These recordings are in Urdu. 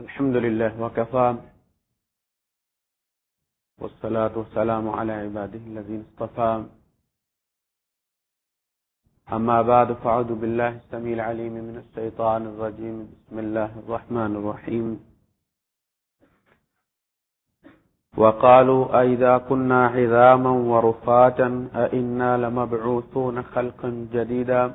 الحمد لله وكفى. والصلاة والسلام على عباده الذين اصطفى. أما بعد فعوذ بالله السميع العليم من الشيطان الرجيم. بسم الله الرحمن الرحيم. وقالوا أئذا كنا عظاما ورفاتا أئنا لمبعوثون خلقا جديدا.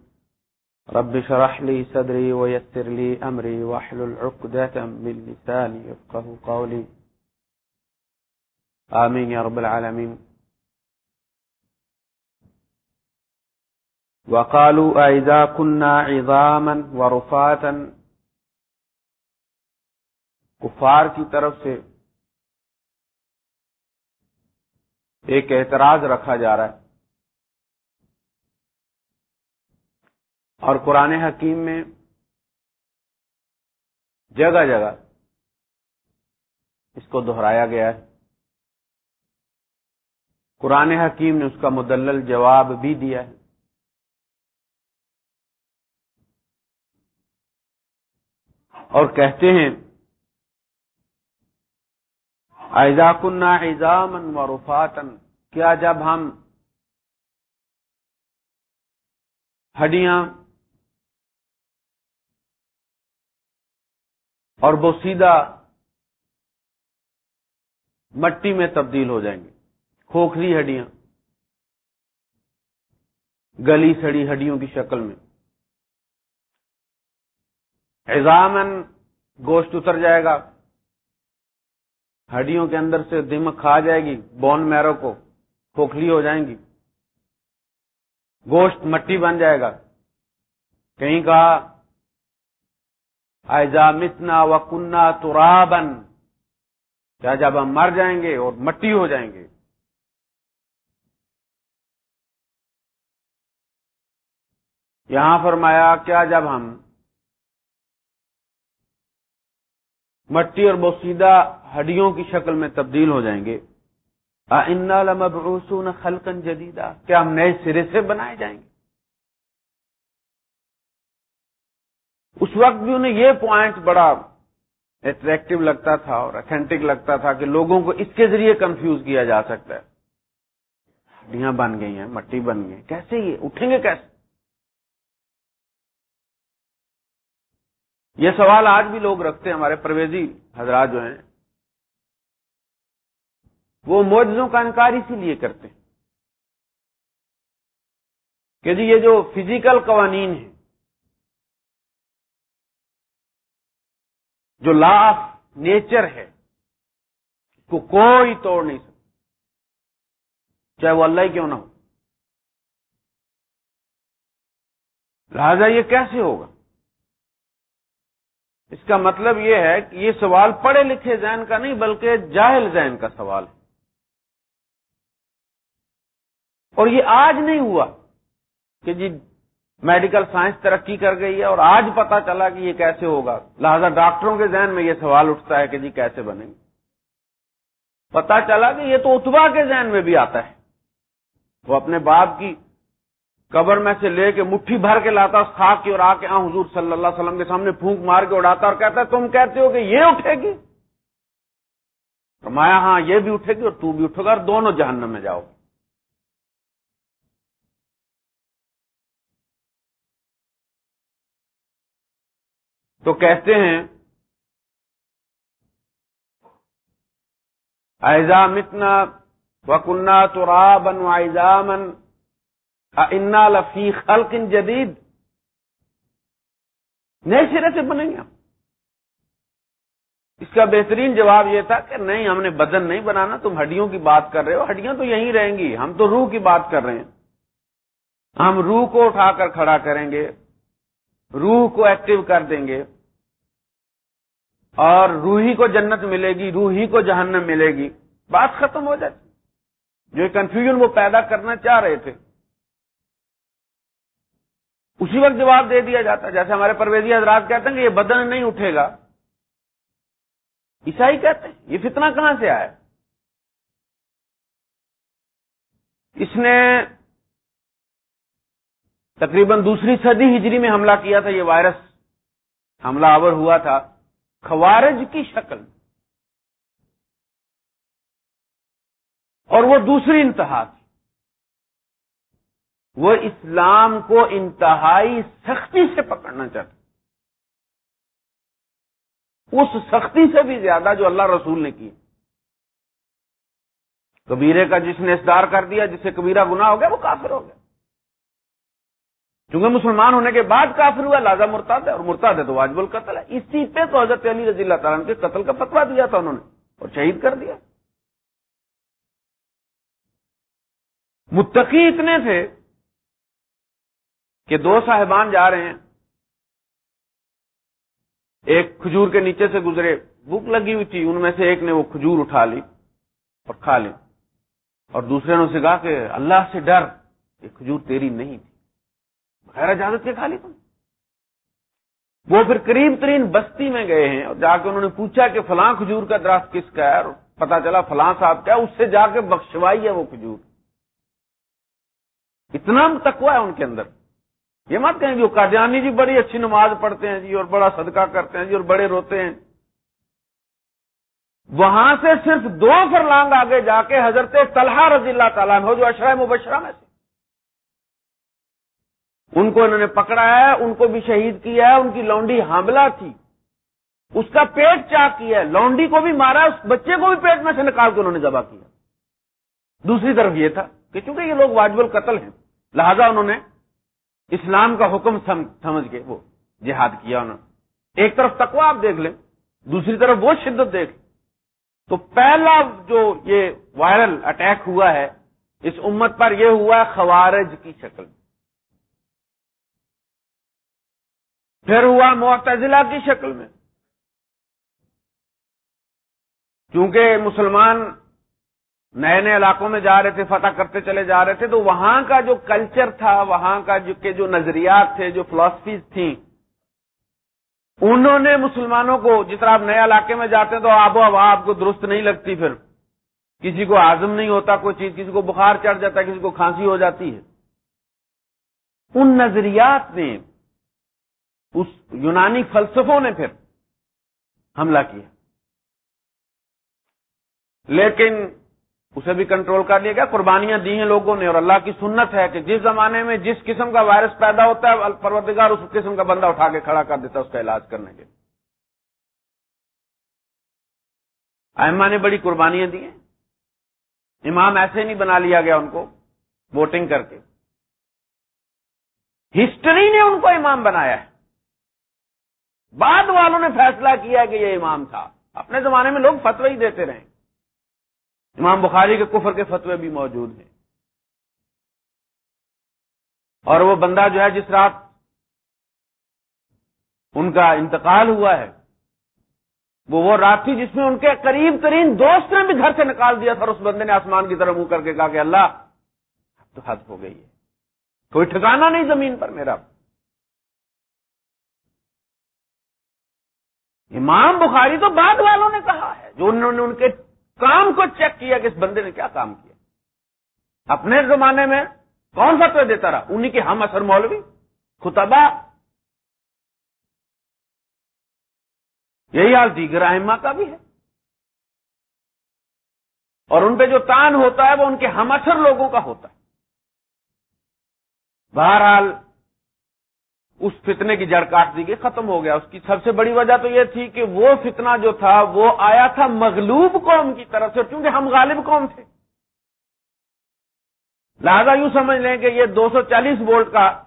رب شرح لي صدري ويسر لي أمري واحلل عقدة من لساني يفقه قولي. آمين يا رب العالمين. وقالوا أئذا كنا عظاما ورفاتا. کفار کی طرف سے ایک اعتراض رکھا جا رہا ہے اور قرآن حکیم میں جگہ جگہ اس کو دہرایا گیا ہے۔ قرآن حکیم نے اس کا مدلل جواب بھی دیا ہے۔ اور کہتے ہیں، ایزا کنہ ایزامن و رفاتن کیا جب ہم ہڈیاں اور وہ سیدھا مٹی میں تبدیل ہو جائیں گے۔ کھوکھری ہڈیاں، گلی سڑی ہڈیوں کی شکل میں۔ ایزامن گوشت اتر جائے گا۔ ہڈیوں کے اندر سے دمک کھا جائے گی، بون میرو کو کھوکھلی ہو جائیں گی۔ گوشت مٹی بن جائے گا۔ کہیں کہا ایزا متنا و کنہ ترابن کیا جب ہم مر جائیں گے اور مٹی ہو جائیں گے؟ یہاں فرمایا، کیا جب ہم مٹی اور بوسیدہ ہڈیوں کی شکل میں تبدیل ہو جائیں گے ان خلقن جدیدہ کیا ہم نئے سرے سے بنائے جائیں گے؟ اس وقت بھی انہیں یہ پوائنٹ بڑا اٹریکٹو لگتا تھا اور اتھینٹک لگتا تھا کہ لوگوں کو اس کے ذریعے کنفیوز کیا جا سکتا ہے۔ ہڈیاں بن گئی ہیں، مٹی بن گئی کیسے یہ؟ اٹھیں گے کیسے؟ یہ سوال آج بھی لوگ رکھتے ہیں، ہمارے پرویزی حضرات جو ہیں، وہ موجزوں کا انکار اسی لیے کرتے ہیں کہ جی یہ جو فزیکل قوانین ہیں جو لا آف نیچر ہے کو کوئی توڑ نہیں سکتا۔ چاہے وہ اللہ ہی کیوں نہ ہو۔ لہذا یہ کیسے ہوگا؟ اس کا مطلب یہ ہے کہ یہ سوال پڑھے لکھے ذہن کا نہیں، بلکہ جاہل ذہن کا سوال ہے۔ اور یہ آج نہیں ہوا کہ جی میڈیکل سائنس ترقی کر گئی ہے اور آج پتا چلا کہ یہ کیسے ہوگا۔ لہذا ڈاکٹروں کے ذہن میں یہ سوال اٹھتا ہے کہ جی کیسے بنے گے؟ پتا چلا کہ یہ تو اتبا کے ذہن میں بھی آتا ہے۔ وہ اپنے باپ کی قبر میں سے لے کے مٹھی بھر کے لاتا خاک کی اور آ کے آ حضور صلی اللہ علیہ وسلم کے سامنے پھونک مار کے اڑاتا اور کہتا ہے، تم کہتے ہو کہ یہ اٹھے گی؟ فرمایا ہاں یہ بھی اٹھے گی اور تو بھی اٹھے گا اور دونوں جہنم میں جاؤ تو کہتے ہیں، ایزا متنا وکنہ تو رابن ایزامن انا لفیق الکن جدید. نئے سرے سے بنیں گے ہم۔ اس کا بہترین جواب یہ تھا کہ نہیں، ہم نے بدن نہیں بنانا، تم ہڈیوں کی بات کر رہے ہو۔ ہڈیاں تو یہیں رہیں گی، ہم تو روح کی بات کر رہے ہیں۔ ہم روح کو اٹھا کر کھڑا کریں گے۔ روح کو ایکٹیو کر دیں گے اور روحی کو جنت ملے گی، روحی کو جہنم ملے گی۔ بات ختم ہو جاتی۔ جو کنفیوژن وہ پیدا کرنا چاہ رہے تھے۔ اسی وقت جواب دے دیا جاتا۔ جیسے ہمارے پرویزی حضرات کہتے ہیں کہ یہ بدن نہیں اٹھے گا۔ عیسائی کہتے ہیں، یہ فتنہ کہاں سے آیا؟ اس نے تقریباً دوسری صدی ہجری میں حملہ کیا تھا، یہ وائرس حملہ آور ہوا تھا، خوارج کی شکل۔ اور وہ دوسری انتہا تھی۔ وہ اسلام کو انتہائی سختی سے پکڑنا چاہتا۔ اس سختی سے بھی زیادہ جو اللہ رسول نے کی۔ کبیرے کا جس نے اصدار کر دیا، جسے کبیرہ گناہ ہو گیا، وہ کافر ہو گیا۔ چونکہ مسلمان ہونے کے بعد کافر ہوا لازا مرتاد ہے اور مرتاد ہے تو واجب القتل ہے۔ اسی پہ تو حضرت علی رضی اللہ تعالیٰ کے قتل کا فتوا دیا تھا انہوں نے اور شہید کر دیا۔ متقی اتنے تھے کہ دو صاحبان جا رہے ہیں۔ ایک کھجور کے نیچے سے گزرے، بھوک لگی ہوئی تھی، ان میں سے ایک نے وہ کھجور اٹھا لی اور کھا لی۔ اور دوسرے نے اسے کہا کہ اللہ سے ڈر یہ کھجور تیری نہیں تھی۔ بغیر اجازت کے کھا لی تم۔ وہ پھر قریب ترین بستی میں گئے ہیں اور جا کے انہوں نے پوچھا کہ فلاں کھجور کا درخت کس کا ہے اور پتا چلا فلاں صاحب کیا اس سے جا کے بخشوائی ہے وہ کھجور۔ اتنا تکوا ہے ان کے اندر۔ یہ مت کہیں گے قادیانی جی بڑی اچھی نماز پڑھتے ہیں جی اور بڑا صدقہ کرتے ہیں جی اور بڑے روتے ہیں۔ وہاں سے صرف دو فرلانگ آگے جا کے حضرت طلحہ رضی اللہ تعالیٰ ہو جو اشرا مبشرہ میں سے۔ ان کو انہوں نے پکڑا ہے، ان کو بھی شہید کیا ہے، ان کی لونڈی حاملہ تھی۔ اس کا پیٹ چاک کیا ہے، لونڈی کو بھی مارا، اس بچے کو بھی پیٹ میں سے نکال کے انہوں نے ذبح کیا۔ دوسری طرف یہ تھا کہ چونکہ یہ لوگ واجب القتل ہیں، لہذا انہوں نے اسلام کا حکم سمجھ کے وہ جہاد کیا۔ انہوں نے ایک طرف تکوا آپ دیکھ لیں، دوسری طرف وہ شدت دیکھ۔ لیں تو پہلا جو یہ وائرل اٹیک ہوا ہے، اس امت پر یہ ہوا ہے خوارج کی شکل۔ میں پھر ہوا معتزلہ کی شکل میں۔ کیونکہ مسلمان نئے نئے علاقوں میں جا رہے تھے، فتح کرتے چلے جا رہے تھے، تو وہاں کا جو کلچر تھا، وہاں کا جو کہ جو نظریات تھے، جو فلاسفیز تھیں، انہوں نے مسلمانوں کو، جس طرح آپ نئے علاقے میں جاتے ہیں تو آب و ہوا آپ کو درست نہیں لگتی پھر۔ کسی کو آزم نہیں ہوتا، کوئی چیز، کسی کو بخار چڑھ جاتا ہے، کسی کو کھانسی ہو جاتی ہے۔ ان نظریات نے اس یونانی فلسفوں نے پھر حملہ کیا۔ لیکن اسے بھی کنٹرول کر لیا گیا۔ قربانیاں دی ہیں لوگوں نے اور اللہ کی سنت ہے کہ جس زمانے میں جس قسم کا وائرس پیدا ہوتا ہے، پروردگار اس قسم کا بندہ اٹھا کے کھڑا کر دیتا ہے، اس کا علاج کرنے کے احما نے بڑی قربانیاں دی ہیں۔ امام ایسے نہیں بنا لیا گیا ان کو ووٹنگ کر کے۔ ہسٹری نے ان کو امام بنایا ہے۔ بعد والوں نے فیصلہ کیا کہ یہ امام تھا۔ اپنے زمانے میں لوگ فتوی ہی دیتے رہے۔ امام بخاری کے کفر کے فتوے بھی موجود ہیں۔ اور وہ بندہ جو ہے جس رات ان کا انتقال ہوا ہے، وہ وہ رات تھی جس میں ان کے قریب ترین دوست نے بھی گھر سے نکال دیا تھا اور اس بندے نے آسمان کی طرف منہ کر کے کہا کہ اللہ تو حد ہو گئی ہے۔ کوئی ٹھکانا نہیں زمین پر میرا۔ امام بخاری تو بعد والوں نے کہا ہے، جو انہوں نے ان کے کام کو چیک کیا کہ اس بندے نے کیا کام کیا۔ اپنے زمانے میں کون سا تو دیتا رہا؟ انہیں کے ہم اثر مولوی، خطبہ۔ یہی حال دیگر احما کا بھی ہے۔ اور ان پہ جو تان ہوتا ہے وہ ان کے ہم اثر لوگوں کا ہوتا ہے۔ بہرحال اس فتنے کی جڑ کاٹ دی گئی، ختم ہو گیا۔ اس کی سب سے بڑی وجہ تو یہ تھی کہ وہ فتنہ جو تھا، وہ آیا تھا مغلوب قوم کی طرف سے کیونکہ ہم غالب قوم تھے۔ لہذا یوں سمجھ لیں کہ یہ دو سو چالیس وولٹ کا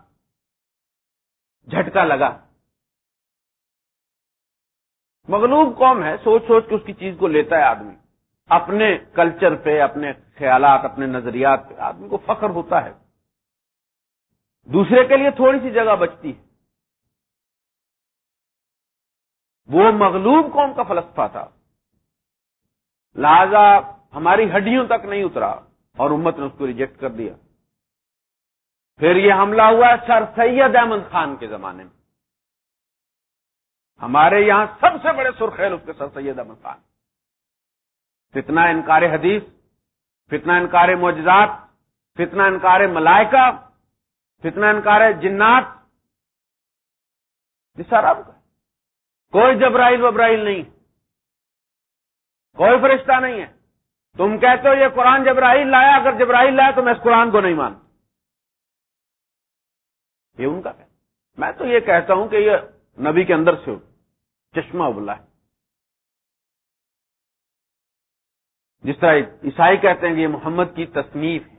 جھٹکا لگا۔ مغلوب قوم ہے، سوچ سوچ کے اس کی چیز کو لیتا ہے آدمی۔ اپنے کلچر پہ، اپنے خیالات، اپنے نظریات پہ آدمی کو فخر ہوتا ہے۔ دوسرے کے لیے تھوڑی سی جگہ بچتی ہے۔ وہ مغلوب قوم کا فلسفہ تھا۔ لہذا ہماری ہڈیوں تک نہیں اترا اور امت نے اس کو ریجیکٹ کر دیا۔ پھر یہ حملہ ہوا سر سید احمد خان کے زمانے میں۔ ہمارے یہاں سب سے بڑے سرخیل اس کے سر سید احمد خان۔ فتنا انکار حدیث فتنا انکار معجزات فتنا انکار ملائکہ فتنا انکار جنات۔ یہ سارا کا کوئی جبرائیل وبرائیل نہیں۔ کوئی فرشتہ نہیں ہے۔ تم کہتے ہو یہ قرآن جبرائیل لایا، اگر جبرائیل لایا تو میں اس قرآن کو نہیں مانتا۔ یہ ان کا میں تو یہ کہتا ہوں کہ یہ نبی کے اندر سے چشمہ ابلا ہے۔ جس طرح عیسائی کہتے ہیں کہ یہ محمد کی تصنیف ہے۔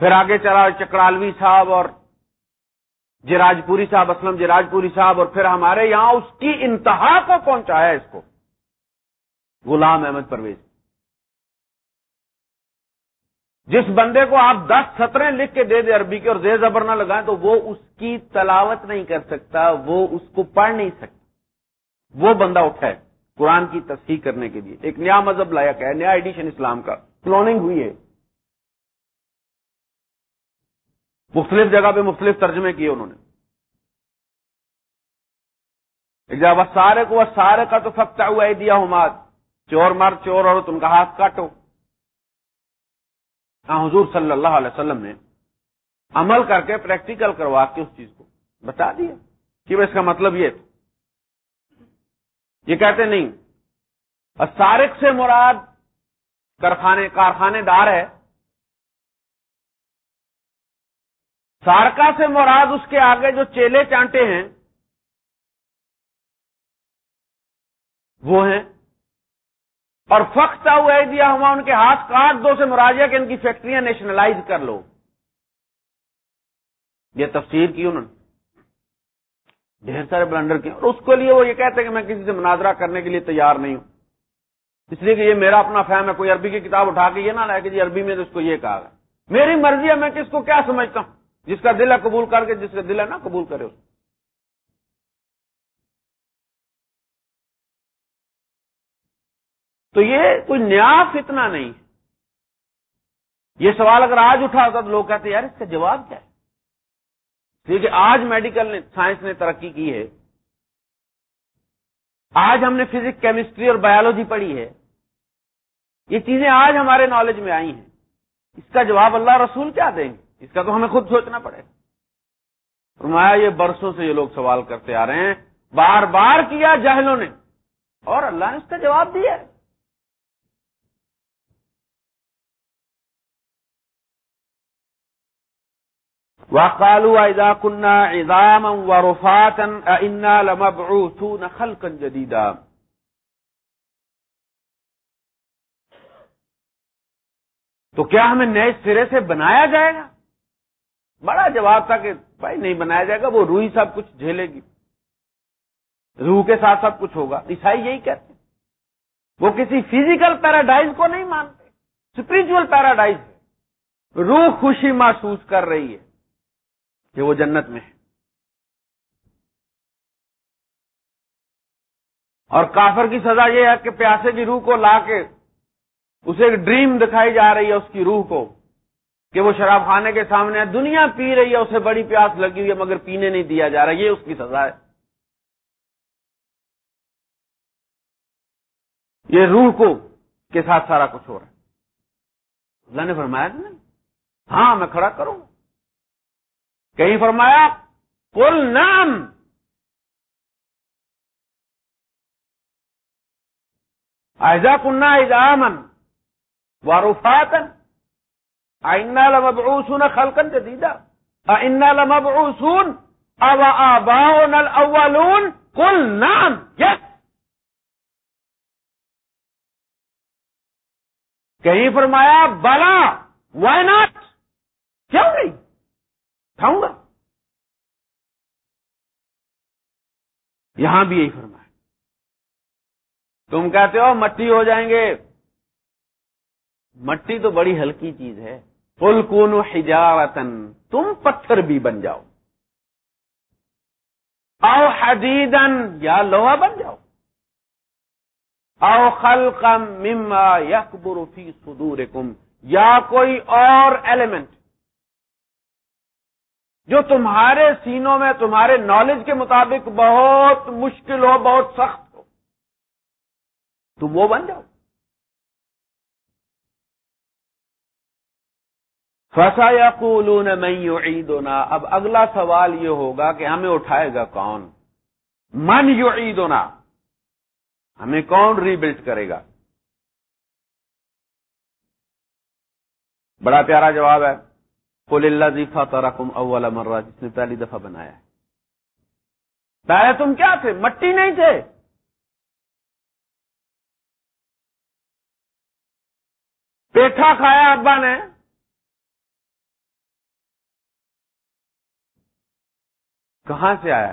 پھر آگے چلا چکرالوی صاحب اور جراج پوری صاحب، اسلم جراج پوری صاحب، اور پھر ہمارے یہاں اس کی انتہا کو پہنچایا اس کو۔ غلام احمد پرویز۔ جس بندے کو آپ دس سترے لکھ کے دے دے عربی کے اور زیر زبر نہ لگائیں تو وہ اس کی تلاوت نہیں کر سکتا، وہ اس کو پڑھ نہیں سکتا۔ وہ بندہ اٹھا ہے قرآن کی تصحیح کرنے کے لیے۔ ایک نیا مذہب لایا کہ نیا ایڈیشن اسلام کا۔ کلوننگ ہوئی ہے۔ مختلف جگہ پہ مختلف ترجمے کیے انہوں نے۔ جب سارے کو سارے کا تو فکتا ہوا ہے، دیا ہوں چور مار، چور اور تم کا ہاتھ کاٹو۔ ہاں حضور صلی اللہ علیہ وسلم نے عمل کر کے پریکٹیکل کروا کے اس چیز کو۔ بتا دیا کہ اس کا مطلب یہ تھا۔ یہ کہتے نہیں سارک سے مراد کارخانے کارخانے دار ہے۔ سارکا سے مراد اس کے آگے جو چیلے چانٹے ہیں، وہ ہیں۔ اور فختا ہوا دیا ہوا ان کے ہاتھ کاٹ دو سے مراجہ کہ ان کی فیکٹریاں نیشنلائز کر لو۔ یہ تفسیر کی انہوں نے۔ ڈھیر سارے بلنڈر کیے اور اس کے لیے وہ یہ کہتے ہیں کہ میں کسی سے مناظرہ کرنے کے لیے تیار نہیں ہوں۔ اس لیے کہ یہ میرا اپنا فہم ہے، کوئی عربی کی کتاب اٹھا کے یہ نہ لائے کہ جی عربی میں تو اس کو یہ کہا میری مرضی ہے، میں کس کو کیا سمجھتا ہوں؟ جس کا دل ہے قبول کر کے جس کا دل ہے نا قبول کرے اس تو یہ کوئی نیا فتنہ نہیں یہ سوال اگر آج اٹھا ہوتا تو لوگ کہتے یار اس کا جواب کیا ہے؟ کیونکہ آج میڈیکل نے، سائنس نے ترقی کی ہے۔ آج ہم نے فزکس کیمسٹری اور بایولوجی پڑھی ہے۔ یہ چیزیں آج ہمارے نالج میں آئی ہیں۔ اس کا جواب اللہ رسول کیا دیں گے؟ اس کا تو ہمیں خود سوچنا پڑے فرمایا، یہ برسوں سے یہ لوگ سوال کرتے آ رہے ہیں۔ بار بار کیا جہلوں نے؟ اور اللہ نے اس کا جواب دیا۔ وقالوا اذا كنا عظاما ورفاتا ائنا لمبعوثون خلقا جديدا۔ تو کیا ہمیں نئے سرے سے بنایا جائے گا؟ بڑا جواب تھا کہ بھائی نہیں بنایا جائے گا، وہ روح سب کچھ جھیلے گی۔ روح کے ساتھ سب کچھ ہوگا۔ عیسائی یہی کہتے وہ کسی فزیکل پیراڈائز کو نہیں مانتے۔ اسپرچل پیراڈائز ہے۔ روح خوشی محسوس کر رہی ہے کہ وہ جنت میں ہے۔ اور کافر کی سزا یہ ہے کہ پیاسے کی روح کو لا کے اسے ایک ڈریم دکھائی جا رہی ہے، اس کی روح کو۔ کہ وہ شراب خانے کے سامنے ہے دنیا پی رہی ہے، اسے بڑی پیاس لگی ہوئی ہے، مگر پینے نہیں دیا جا رہا، یہ اس کی سزا ہے۔ یہ روح کو کے ساتھ سارا کچھ ہو رہا ہے۔ اللہ نے فرمایا ہاں میں کھڑا کروں۔ کہیں فرمایا کل نام ایزا کنہ ایزامن واروفاتن لمبعوثون خلقا جديدا. ائنا لمبعوثون. او آباؤنا الاولون قل نعم يس کہیں فرمایا، بلا وائی ناٹ کیوں نہیں؟ کھاؤں گا. یہاں بھی یہی فرمایا. تم کہتے ہو، مٹی ہو جائیں گے. مٹی تو بڑی ہلکی چیز ہے. فلکون حجارتن تم پتھر بھی بن جاؤ۔ او حدیدن یا لوہا بن جاؤ۔ او خلقا مما یکبر فی صدورکم، یا کوئی اور ایلیمنٹ جو تمہارے سینوں میں، تمہارے نالج کے مطابق بہت مشکل ہو، بہت سخت ہو، تم وہ بن جاؤ۔ فسا یا میں عید اب اگلا سوال یہ ہوگا کہ ہمیں اٹھائے گا کون؟ من یو ہمیں کون ری بلڈ کرے گا؟ بڑا پیارا جواب ہے۔ کل اللہ ذیفہ ترکم اول مرہ جس نے پہلی دفعہ بنایا ہے۔ پہلے تم کیا تھے؟ مٹی نہیں تھے۔ پیٹھا کھایا ابا نے۔ کہاں سے آیا؟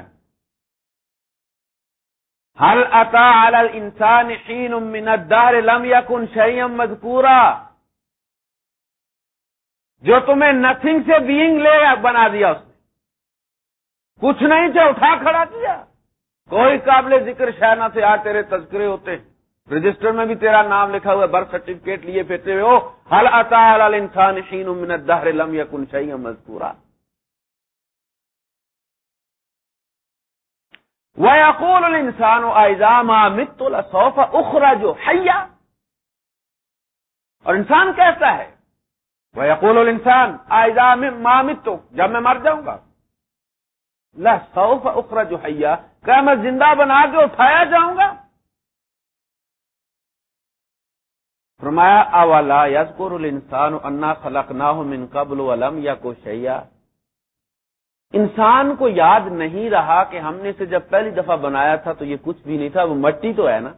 ہل اتا انسان حین من الدار لم یکن شیم مذکورا؟ جو تمہیں نتھنگ سے بینگ لے بنا دیا اس نے۔ کچھ نہیں تھے اٹھا کھڑا کیا۔ کوئی قابل ذکر شہ نہ تھے۔ آج تیرے تذکرے ہوتے رجسٹر میں بھی تیرا نام لکھا ہوا برتھ سرٹیفکیٹ لیے پھرتے ہوئے۔ ہو ہل اتا انسان شین من الدار لم یکن شیم مذکورا؟ وَيَقُولُ الْإِنسَانُ آئزا مَا مِتُّ لَسَوْفَ اُخْرَجُ حَيَّا اور انسان کہتا ہے، وَيَقُولُ الْإِنسَانُ آئزا مَا مِتُّ، جب میں مر جاؤں گا، لَسَوْفَ اُخْرَجُ حَيَّا کیا میں زندہ بنا کے اٹھایا جاؤں گا۔ فرمایا اولا یذکر الانسان انا خلقناه من قبل ولم یکو شیئا انسان کو یاد نہیں رہا کہ ہم نے اسے جب پہلی دفعہ بنایا تھا تو یہ کچھ بھی نہیں تھا، وہ مٹی تو ہے نا۔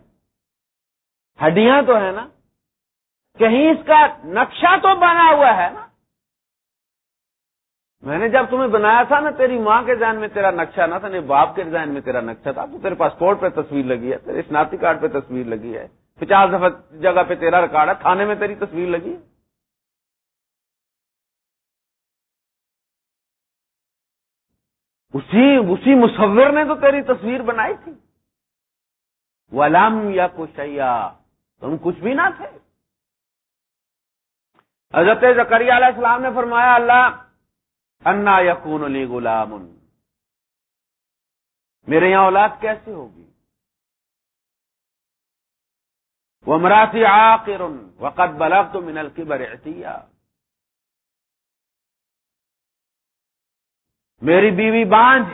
ہڈیاں تو ہے نا۔ کہیں اس کا نقشہ تو بنا ہوا ہے نا۔ میں نے جب تمہیں بنایا تھا نا، تیری ماں کے ذہن میں تیرا نقشہ نہ تھا، نہیں، باپ کے ذہن میں تیرا نقشہ تھا، تو تیرے پاسپورٹ پہ تصویر لگی ہے، تیرے اسناتی کارڈ پہ تصویر لگی ہے۔ پچاس دفعہ جگہ پہ تیرا ریکارڈ ہے، تھانے میں تیری تصویر لگی ہے۔ اسی اسی مصور نے تو تیری تصویر بنائی تھی۔ ولم یا کشیا تم کچھ بھی نہ تھے۔ حضرت زکری علیہ السلام نے فرمایا، اللہ، انا یقون علی غلام میرے یہاں اولاد کیسے ہوگی؟ وہ مراسی آخر وقت بلب تو منل کی برتیا میری بیوی بانج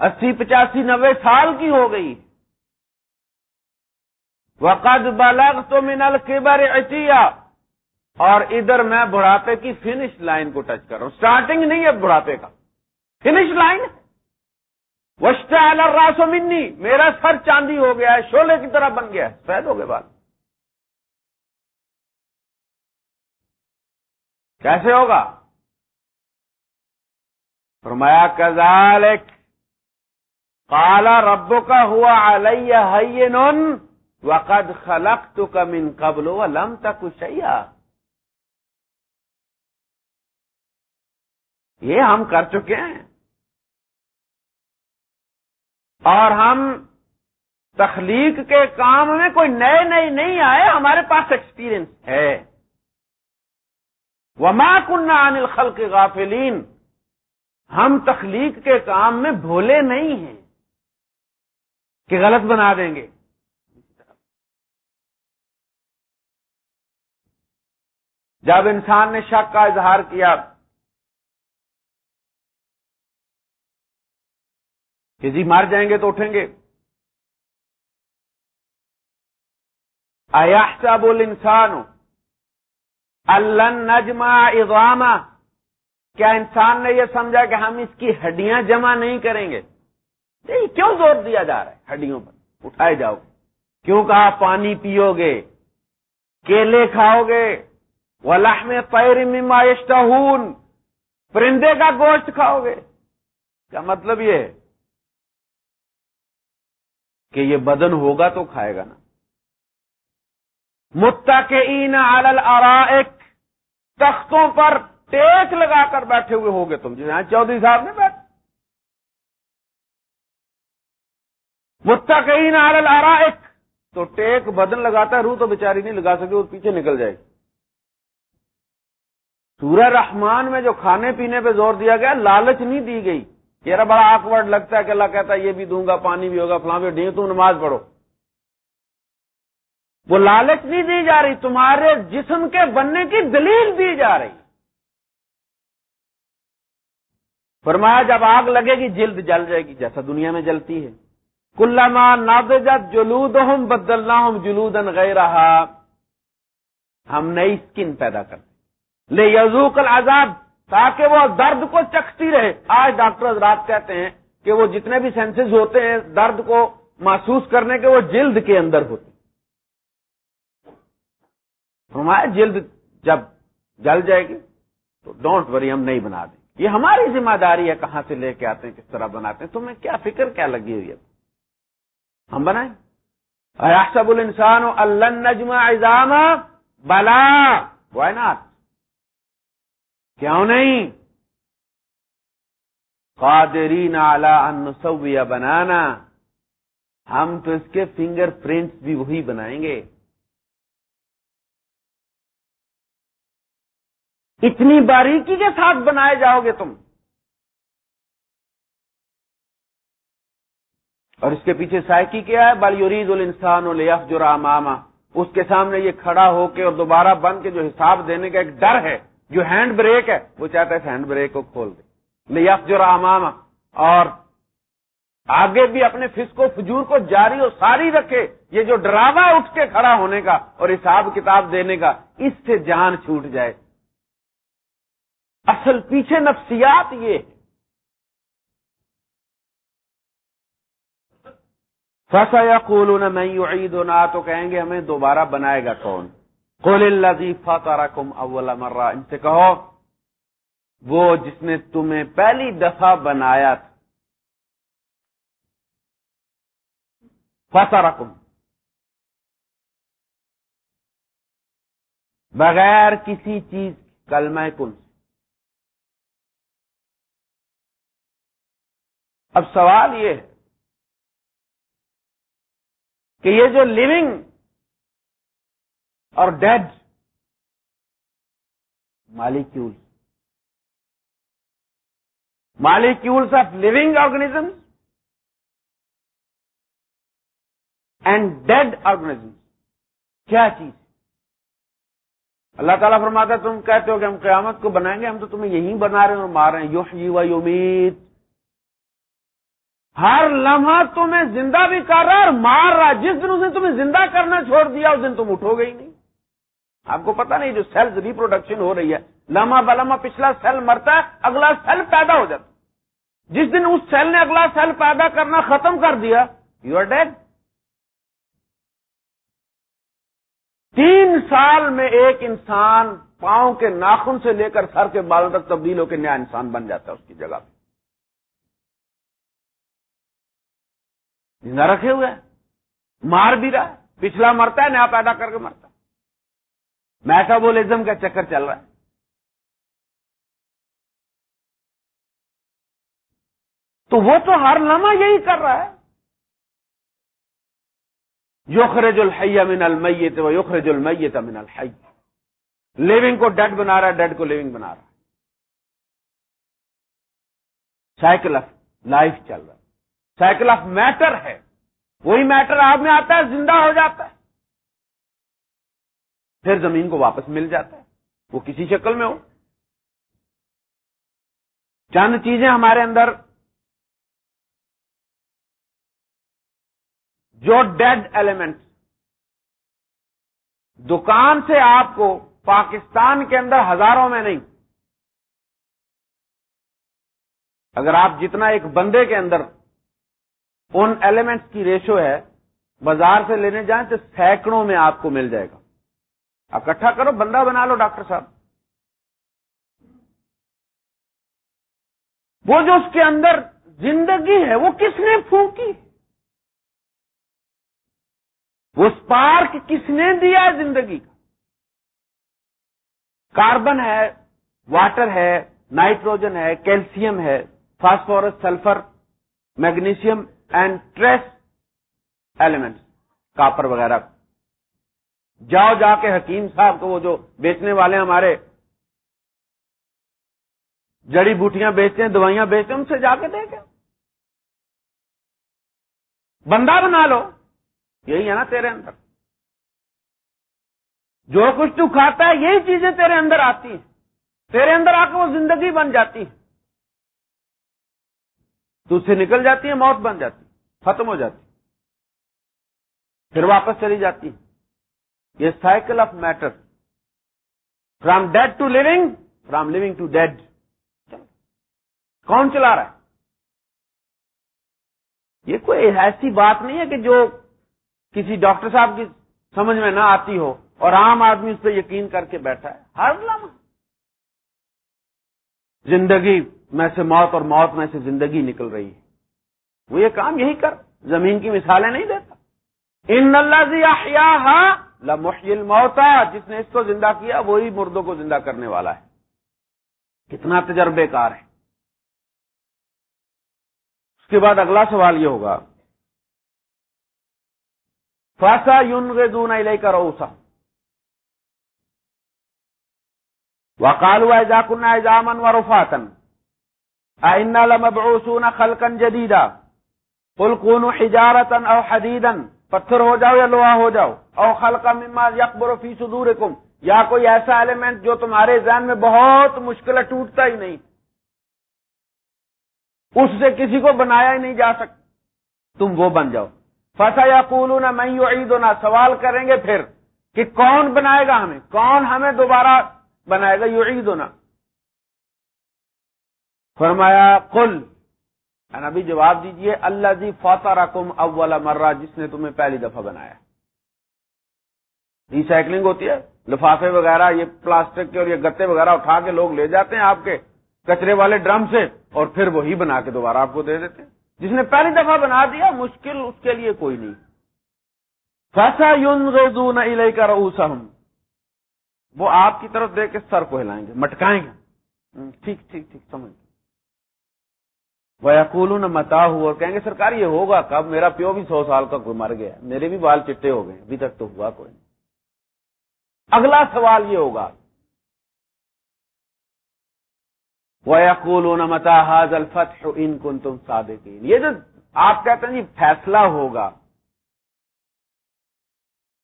اسی پچاسی نوے سال کی ہو گئی۔ وقت بلغ تو منل کبر اتیا اور ادھر میں بڑھاپے کی فنش لائن کو ٹچ کر رہا ہوں۔ اسٹارٹنگ نہیں ہے بڑھاپے کا۔ فنش لائن وسٹ راسو منی۔ میرا سر چاندی ہو گیا ہے شولے کی طرح بن گیا ہے۔ فید ہو گئے بات۔ کیسے ہوگا؟ فرمایا کزالک کالا ربو کا ہوا علیہ نون وقد خلق تو کمن قبل لم تک یہ ہم کر چکے ہیں۔ اور ہم تخلیق کے کام میں کوئی نئے نئے نہیں آئے، ہمارے پاس ایکسپیرئنس ہے۔ وما کنہ عن الخلق کے غافلین۔ ہم تخلیق کے کام میں بھولے نہیں ہیں کہ غلط بنا دیں گے۔ جب انسان نے شک کا اظہار کیا کہ جی مار جائیں گے تو اٹھیں گے۔ آیا بول انسان اللہ نجما اضامہ کیا انسان نے یہ سمجھا کہ ہم اس کی ہڈیاں جمع نہیں کریں گے؟ نہیں، کیوں زور دیا جا رہا ہے ہڈیوں پر؟ اٹھائے جاؤ۔ گے کیوں کہا پانی پیو گے؟ کیلے کھاؤ گے؟ ولاح میں پیر مماشتہ پرندے کا گوشت کھاؤ گے؟ کیا مطلب یہ ہے؟ کہ یہ بدن ہوگا تو کھائے گا نا۔ متقین علی الارائک۔ تختوں پر ٹیک لگا کر بیٹھے ہوئے ہوگے تم جی ہاں، چودھری صاحب نے بیٹھ متقین علی الارائک۔ تو ٹیک بدن لگاتا ہے، روح تو بیچاری نہیں لگا سکے اور پیچھے نکل جائے۔ گی سورہ رحمان میں جو کھانے پینے پہ زور دیا گیا، لالچ نہیں دی گئی۔ تیرا بڑا آکورڈ لگتا ہے کہ اللہ کہتا ہے، یہ بھی دوں گا، پانی بھی ہوگا، فلاں بھی ڈھینگ تم نماز پڑھو۔ وہ لالچ نہیں دی جا رہی، تمہارے جسم کے بننے کی دلیل دی جا رہی۔ فرمایا، جب آگ لگے گی، جلد جل جائے گی، جیسا دنیا میں جلتی ہے۔ کلما نادجت جلود ہوں بدلنا ہوں جلود رہا ہم نئی اسکن پیدا کرتے لے یزوک العذاب، تاکہ وہ درد کو چکھتی رہے۔ آج ڈاکٹر حضرات کہتے ہیں کہ وہ جتنے بھی سینسز ہوتے ہیں، درد کو محسوس کرنے کے وہ جلد کے اندر ہوتے ہمارے جلد جب جل جائے گی تو ڈونٹ وری ہم نہیں بنا دیں یہ ہماری ذمہ داری ہے کہاں سے لے کے آتے ہیں، کس طرح بناتے ہیں۔ تمہیں کیا فکر، کیا لگی ہوئی ہے؟ ہم بنائیں۔ سب الانسان اللہ نجم ایزام بلا وائی ناٹ کیوں نہیں؟ قادرین اعلی ان بنانا۔ ہم تو اس کے فنگر پرنٹس بھی وہی بنائیں گے۔ اتنی باریکی کے ساتھ بنائے جاؤ گے تم۔ اور اس کے پیچھے سائکی کیا ہے؟ بال یورید الانسان الف جو ماما اس کے سامنے یہ کھڑا ہو کے اور دوبارہ بن کے جو حساب دینے کا ایک ڈر ہے، جو ہینڈ بریک ہے، وہ چاہتا ہے ہینڈ بریک کو کھول دے۔ لیف جو ماما اور آگے بھی اپنے فسکو فجور کو جاری اور ساری رکھے، یہ جو ڈراوا اٹھ کے کھڑا ہونے کا اور حساب کتاب دینے کا، اس سے جان چھوٹ جائے۔ اصل پیچھے نفسیات یہ ہے فسا یا کولو میں عید تو کہیں گے ہمیں دوبارہ بنائے گا کون؟ قول الذي فطركم اول مرہ۔ ان سے کہو، وہ جس نے تمہیں پہلی دفعہ بنایا تھا۔ فطركم بغیر کسی چیز کلمہ کل اب سوال یہ ہے کہ یہ جو لیونگ اور dead molecules molecules of living organism and dead organism کیا چیز اللہ تعالیٰ فرماتا ہے، تم کہتے ہو کہ ہم قیامت کو بنائیں گے، ہم تو تمہیں یہی بنا رہے ہیں اور مار رہے ہیں یوش جی و یومیت ہر لمحہ تمہیں زندہ بھی کر رہا اور مار رہا جس دن اس نے تمہیں زندہ کرنا چھوڑ دیا، اس دن تم اٹھو گے ہی نہیں۔ آپ کو پتا نہیں جو سیلز ریپروڈکشن ہو رہی ہے۔ لمحہ بلما پچھلا سیل مرتا ہے، اگلا سیل پیدا ہو جاتا جس دن اس سیل نے اگلا سیل پیدا کرنا ختم کر دیا یو آر ڈیڈ تین سال میں ایک انسان پاؤں کے ناخن سے لے کر سر کے بالوں تک تبدیل ہو کے نیا انسان بن جاتا ہے، اس کی جگہ پہ۔ زندہ رکھے ہوئے مار بھی رہا ہے۔ پچھلا مرتا ہے، نیا پیدا کر کے مرتا ہے۔ میٹابولزم کا چکر چل رہا ہے۔ تو وہ تو ہر لمحہ یہی کر رہا ہے۔ یخرج الحی من المیت و یخرج المیت من الحی۔ لیونگ کو ڈیڈ بنا رہا ہے ڈیڈ کو لیونگ بنا رہا ہے۔ سائیکل آف لائف چل رہا ہے۔ سائیکل آف میٹر ہے۔ وہی میٹر آپ میں آتا ہے، زندہ ہو جاتا ہے۔ پھر زمین کو واپس مل جاتا ہے۔ وہ کسی شکل میں ہو۔ چند چیزیں ہمارے اندر جو ڈیڈ ایلیمنٹ دکان سے آپ کو پاکستان کے اندر ہزاروں میں نہیں۔ اگر آپ جتنا ایک بندے کے اندر ان ایلیمنٹس کی ریشو ہے، بازار سے لینے جائیں تو سینکڑوں میں آپ کو مل جائے گا۔ اکٹھا کرو، بندہ بنا لو ڈاکٹر صاحب۔ وہ جو اس کے اندر زندگی ہے، وہ کس نے پھونکی؟ وہ اسپارک کس نے دیا ہے زندگی کا؟ کاربن ہے، واٹر ہے، نائٹروجن ہے کیلشیم ہے، phosphorus, sulphur, magnesium. And trace element copper وغیرہ. جاؤ جا کے حکیم صاحب کو وہ جو بیچنے والے ہمارے، جڑی بوٹیاں بیچتے ہیں، دوائیاں بیچتے ہیں، ان سے جا کے دیکھیں بندہ بنا لو۔ یہی ہے نا تیرے اندر۔ جو کچھ تو کھاتا ہے، یہی چیزیں تیرے اندر آتی ہیں۔ تیرے اندر آ کے وہ زندگی بن جاتی ہے تو اس سے نکل جاتی ہے موت بن جاتی ختم ہو جاتی پھر واپس چلی جاتی یہ cycle of matter from dead to living from living to dead کون چلا رہا ہے؟ یہ کوئی ایسی بات نہیں ہے کہ جو کسی ڈاکٹر صاحب کی سمجھ میں نہ آتی ہو اور عام آدمی اس پہ یقین کر کے بیٹھا ہے۔ ہر لمحہ۔ زندگی میں سے موت اور موت میں سے زندگی نکل رہی ہے۔ وہ یہ کام یہی کر، زمین کی مثالیں نہیں دیتا۔ ان اللہ لمحل موتا جس نے اس کو زندہ کیا، وہی مردوں کو زندہ کرنے والا ہے۔ کتنا تجربے کار ہے۔ اس کے بعد اگلا سوال یہ ہوگا۔ فاسا یون دون لے کر وقالوا اذا كنا عظاما ورفاتا ائنا لمبعوثون خلقا جديدا، قل كونوا حجاره او حديدا، پتھر ہو جاؤ یا لوہا ہو جاؤ او خلقا مما يكبر في صدوركم، یا کوئی ایسا ایلیمنٹ جو تمہارے ذہن میں بہت مشکل ہے، ٹوٹتا ہی نہیں۔ اس سے کسی کو بنایا ہی نہیں جا سکتا۔ تم وہ بن جاؤ۔ فسا یا کولو نہ میں سوال کریں گے پھر کہ کون بنائے گا ہمیں؟ کون ہمیں دوبارہ بنائے گا یو عید فرمایا کل ابھی جواب دیجیے اللہ جی فوتا رقم اول مرہ، جس نے تمہیں پہلی دفعہ بنایا۔ ریسائکلنگ ہوتی ہے، لفافے وغیرہ، یہ پلاسٹک کے اور یہ گتے وغیرہ اٹھا کے لوگ لے جاتے ہیں آپ کے کچرے والے ڈرم سے، اور پھر وہی بنا کے دوبارہ آپ کو دے دیتے ہیں۔ جس نے پہلی دفعہ بنا دیا، مشکل اس کے لیے کوئی نہیں۔ فیصا یون گردون کر وہ آپ کی طرف دیکھ کے سر کو ہلائیں گے، مٹکائیں گے۔ ٹھیک ٹھیک ٹھیک، سمجھ وہ متا ہو اور کہیں گے، سرکار، یہ ہوگا کب؟ میرا پیو بھی سو سال کا کوئی مر گیا میرے بھی بال چٹے ہو گئے ابھی تک تو ہوا کوئی نہیں۔ اگلا سوال یہ ہوگا۔ وہ متا حاض الفت ان کن تم سادے یہ جو آپ کہتے ہیں جی فیصلہ ہوگا۔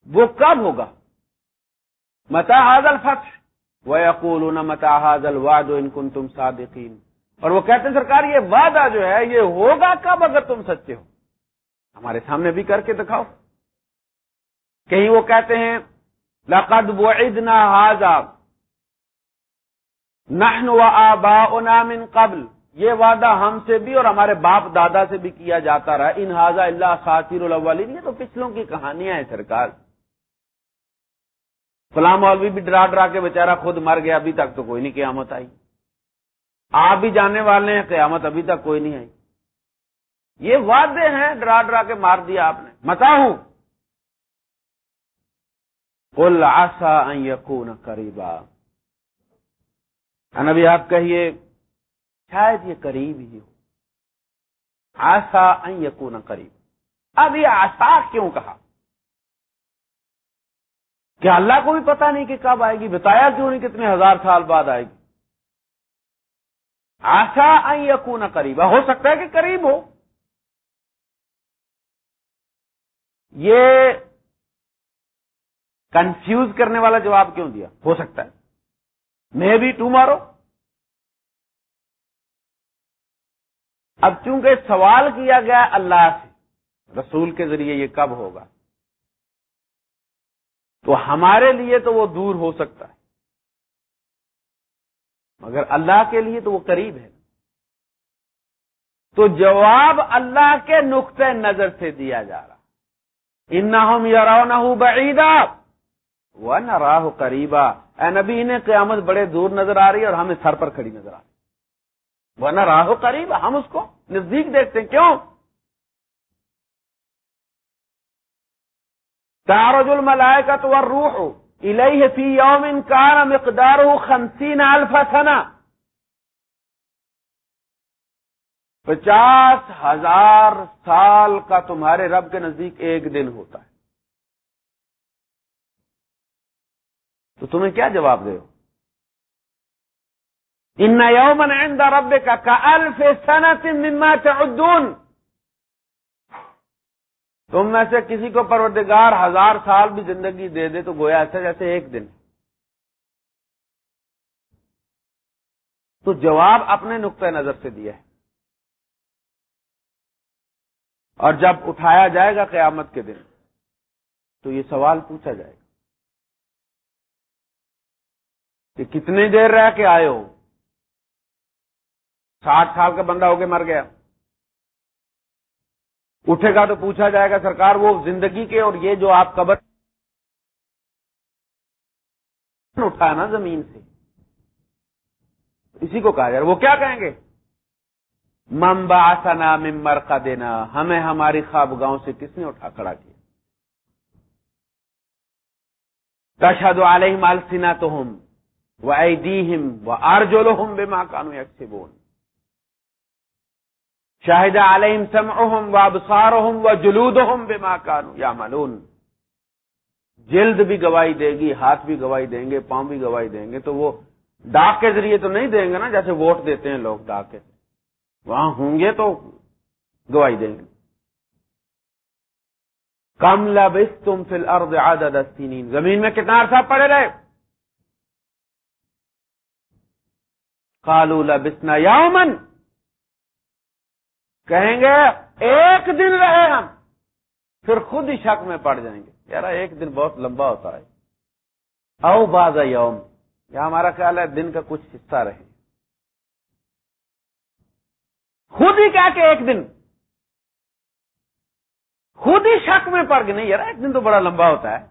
وہ کب ہوگا؟ متا حاضل فتح وہ اقول متا حاضل واد ان کن تم صادقین اور وہ کہتے ہیں، سرکار، یہ وعدہ جو ہے، یہ ہوگا کب اگر تم سچے ہو؟ ہمارے سامنے بھی کر کے دکھاؤ۔ کہیں وہ کہتے ہیں، لقد وعدنا هذا. نحن وآباؤنا من قبل. یہ وعدہ ہم سے بھی اور ہمارے باپ دادا سے بھی کیا جاتا رہا۔ ان ہاضا اللہ خاطر الاولین. یہ تو پچھلوں کی کہانیاں ہیں، سرکار۔ فلاں مولوی بھی ڈرا ڈرا کے بےچارا خود مر گیا، ابھی تک تو کوئی نہیں قیامت آئی۔ آپ بھی جاننے والے ہیں، قیامت ابھی تک کوئی نہیں آئی۔ یہ وعدے ہیں ڈرا ڈرا کے مار دیا آپ نے۔ متا ہوں۔ آسا یقون قریبا نبی، آپ کہیے، شاید یہ قریب ہی ہو۔ آسا یقون قریب اب یہ آسا کیوں کہا؟ کیا اللہ کو بھی پتا نہیں کہ کب آئے گی، بتایا کیوں نہیں کتنے ہزار سال بعد آئے گی۔ آشا یقون قریب، ہو سکتا ہے کہ قریب ہو۔ یہ کنفیوز کرنے والا جواب کیوں دیا؟ ہو سکتا ہے۔ میں بھی ٹو مارو۔ اب چونکہ سوال کیا گیا اللہ سے، رسول کے ذریعے یہ کب ہوگا؟ تو ہمارے لیے تو وہ دور ہو سکتا ہے۔ مگر اللہ کے لیے تو وہ قریب ہے۔ تو جواب اللہ کے نقطۂ نظر سے دیا جا رہا۔ ان ہم نہ بعیدا وہ نہ راہ قریبا۔ اے نبی، انہیں قیامت بڑے دور نظر آ رہی ہے اور ہمیں سر پر کھڑی نظر آ رہی وہ نہ راہ قریبا، ہم اس کو نزدیک دیکھتے ہیں۔ کیوں؟ تارج الملائے کا تو روح الہ فی یوم کار مقدار خمسین الف الفسنا پچاس ہزار سال کا تمہارے رب کے نزدیک ایک دن ہوتا ہے۔ تو تمہیں کیا جواب دے ہو؟ ان یومن عند رب کا الف سنت مما تعدون۔ تم میں سے کسی کو پروردگار ہزار سال بھی زندگی دے دے تو گویا ایسا جیسے ایک دن۔ تو جواب اپنے نقطۂ نظر سے دیا ہے۔ اور جب اٹھایا جائے گا قیامت کے دن، تو یہ سوال پوچھا جائے گا کہ کتنی دیر رہ کے آئے ہو؟ ساٹھ سال کا بندہ ہو کے مر گیا۔ اٹھے گا تو پوچھا جائے گا سرکار وہ زندگی کے اور یہ جو آپ قبر اٹھا نا زمین سے۔ اسی کو کہا جائے وہ کیا کہیں گے؟ ممبا ممبر کا دینا ہمیں ہماری خواب گاؤں سے کس نے اٹھا کھڑا کیا؟ تشہد علیہم مالسینا تو ہم وہ ایدیہم وہ آرجولو ہم بے ماں کانو یک بول شاہد علیہم سمعہم و ابصارہم و جلودہم بما کانو یا ملون جلد بھی گواہی دے گی، ہاتھ بھی گواہی دیں گے، پاؤں بھی گواہی دیں گے، تو وہ ڈاک کے ذریعے تو نہیں دیں گے نا جیسے ووٹ دیتے ہیں لوگ ڈاک کے۔ وہاں ہوں گے تو گواہی دیں گے۔ کم لبس تم فل ارد عدد السنین۔ زمین میں کتنا عرصہ پڑے رہے؟ قالوا لبسنا یومن کہیں گے ایک دن رہے ہم، پھر خود ہی شک میں پڑ جائیں گے۔ یار ایک دن بہت لمبا ہوتا ہے۔ او باز یوم یا ہمارا خیال ہے دن کا کچھ حصہ رہے۔ خود ہی کیا کہ ایک دن۔ خود ہی شک میں پڑ گئے، نہیں یار ایک دن تو بڑا لمبا ہوتا ہے۔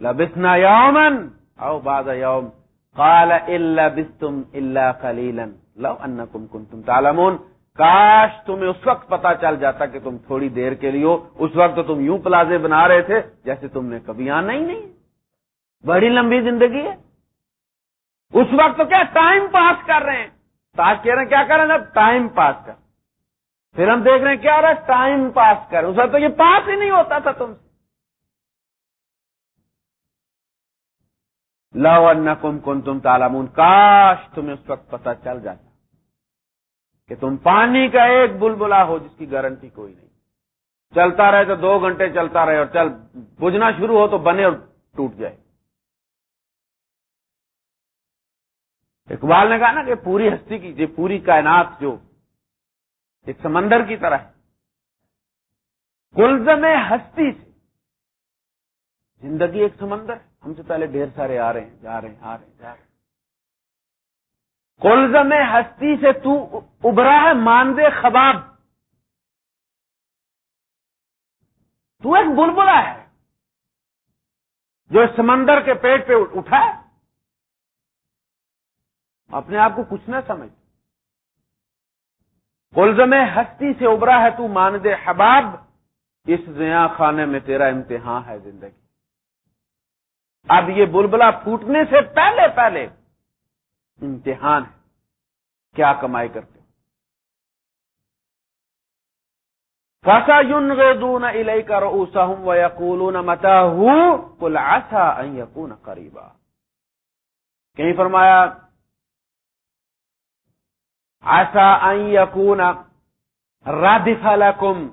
لبسنا یومن او باز یوم، قال الا بستم الا قلیلا، لو انکم کنتم تعلمون۔ کاش تمہیں اس وقت پتا چل جاتا کہ تم تھوڑی دیر کے لیے ہو۔ اس وقت تو تم یوں پلازے بنا رہے تھے جیسے تم نے کبھی آنا ہی نہیں۔ بڑی لمبی زندگی ہے۔ اس وقت تو کیا ٹائم پاس کر رہے ہیں؟ تاج کہہ رہے ہیں، کیا کر رہے ہیں؟ ٹائم پاس کر۔ پھر ہم دیکھ رہے ہیں، کیا ہو رہا ہے؟ ٹائم پاس کر۔ اس وقت تو یہ پاس ہی نہیں ہوتا تھا تم سے۔ لو کم کن تم تالامون کاش تمہیں اس وقت پتا چل جاتا۔ کہ تم پانی کا ایک بلبلا ہو جس کی گارنٹی کوئی نہیں۔ چلتا رہے تو دو گھنٹے چلتا رہے اور چل بجنا شروع ہو تو بنے اور ٹوٹ جائے۔ اقبال نے کہا نا کہ پوری ہستی کی پوری کائنات جو ایک سمندر کی طرح ہے، گلزم ہستی سے زندگی ایک سمندر ہم سے پہلے ڈھیر سارے آ رہے ہیں، جا رہے ہیں، آ رہے ہیں، جا رہے ہیں۔ کلزم ہستی سے تو ابھرا ہے، ماندے خباب۔ تو ایک بلبلا ہے، جو سمندر کے پیٹ پہ اٹھا ہے۔ اپنے آپ کو کچھ نہ سمجھ۔ کلزم ہستی سے ابھرا ہے تو ماندے حباب۔ اس زیا خانے میں تیرا امتحان ہے زندگی۔ اب یہ بلبلا پھوٹنے سے پہلے پہلے امتحان ہے۔ کیا کمائی کرتے فسا یون دون الئی کر اوسا ہوں و یقول متا ہوں کل آسا یقون قریبا کہیں فرمایا آسا یقون رادف لکم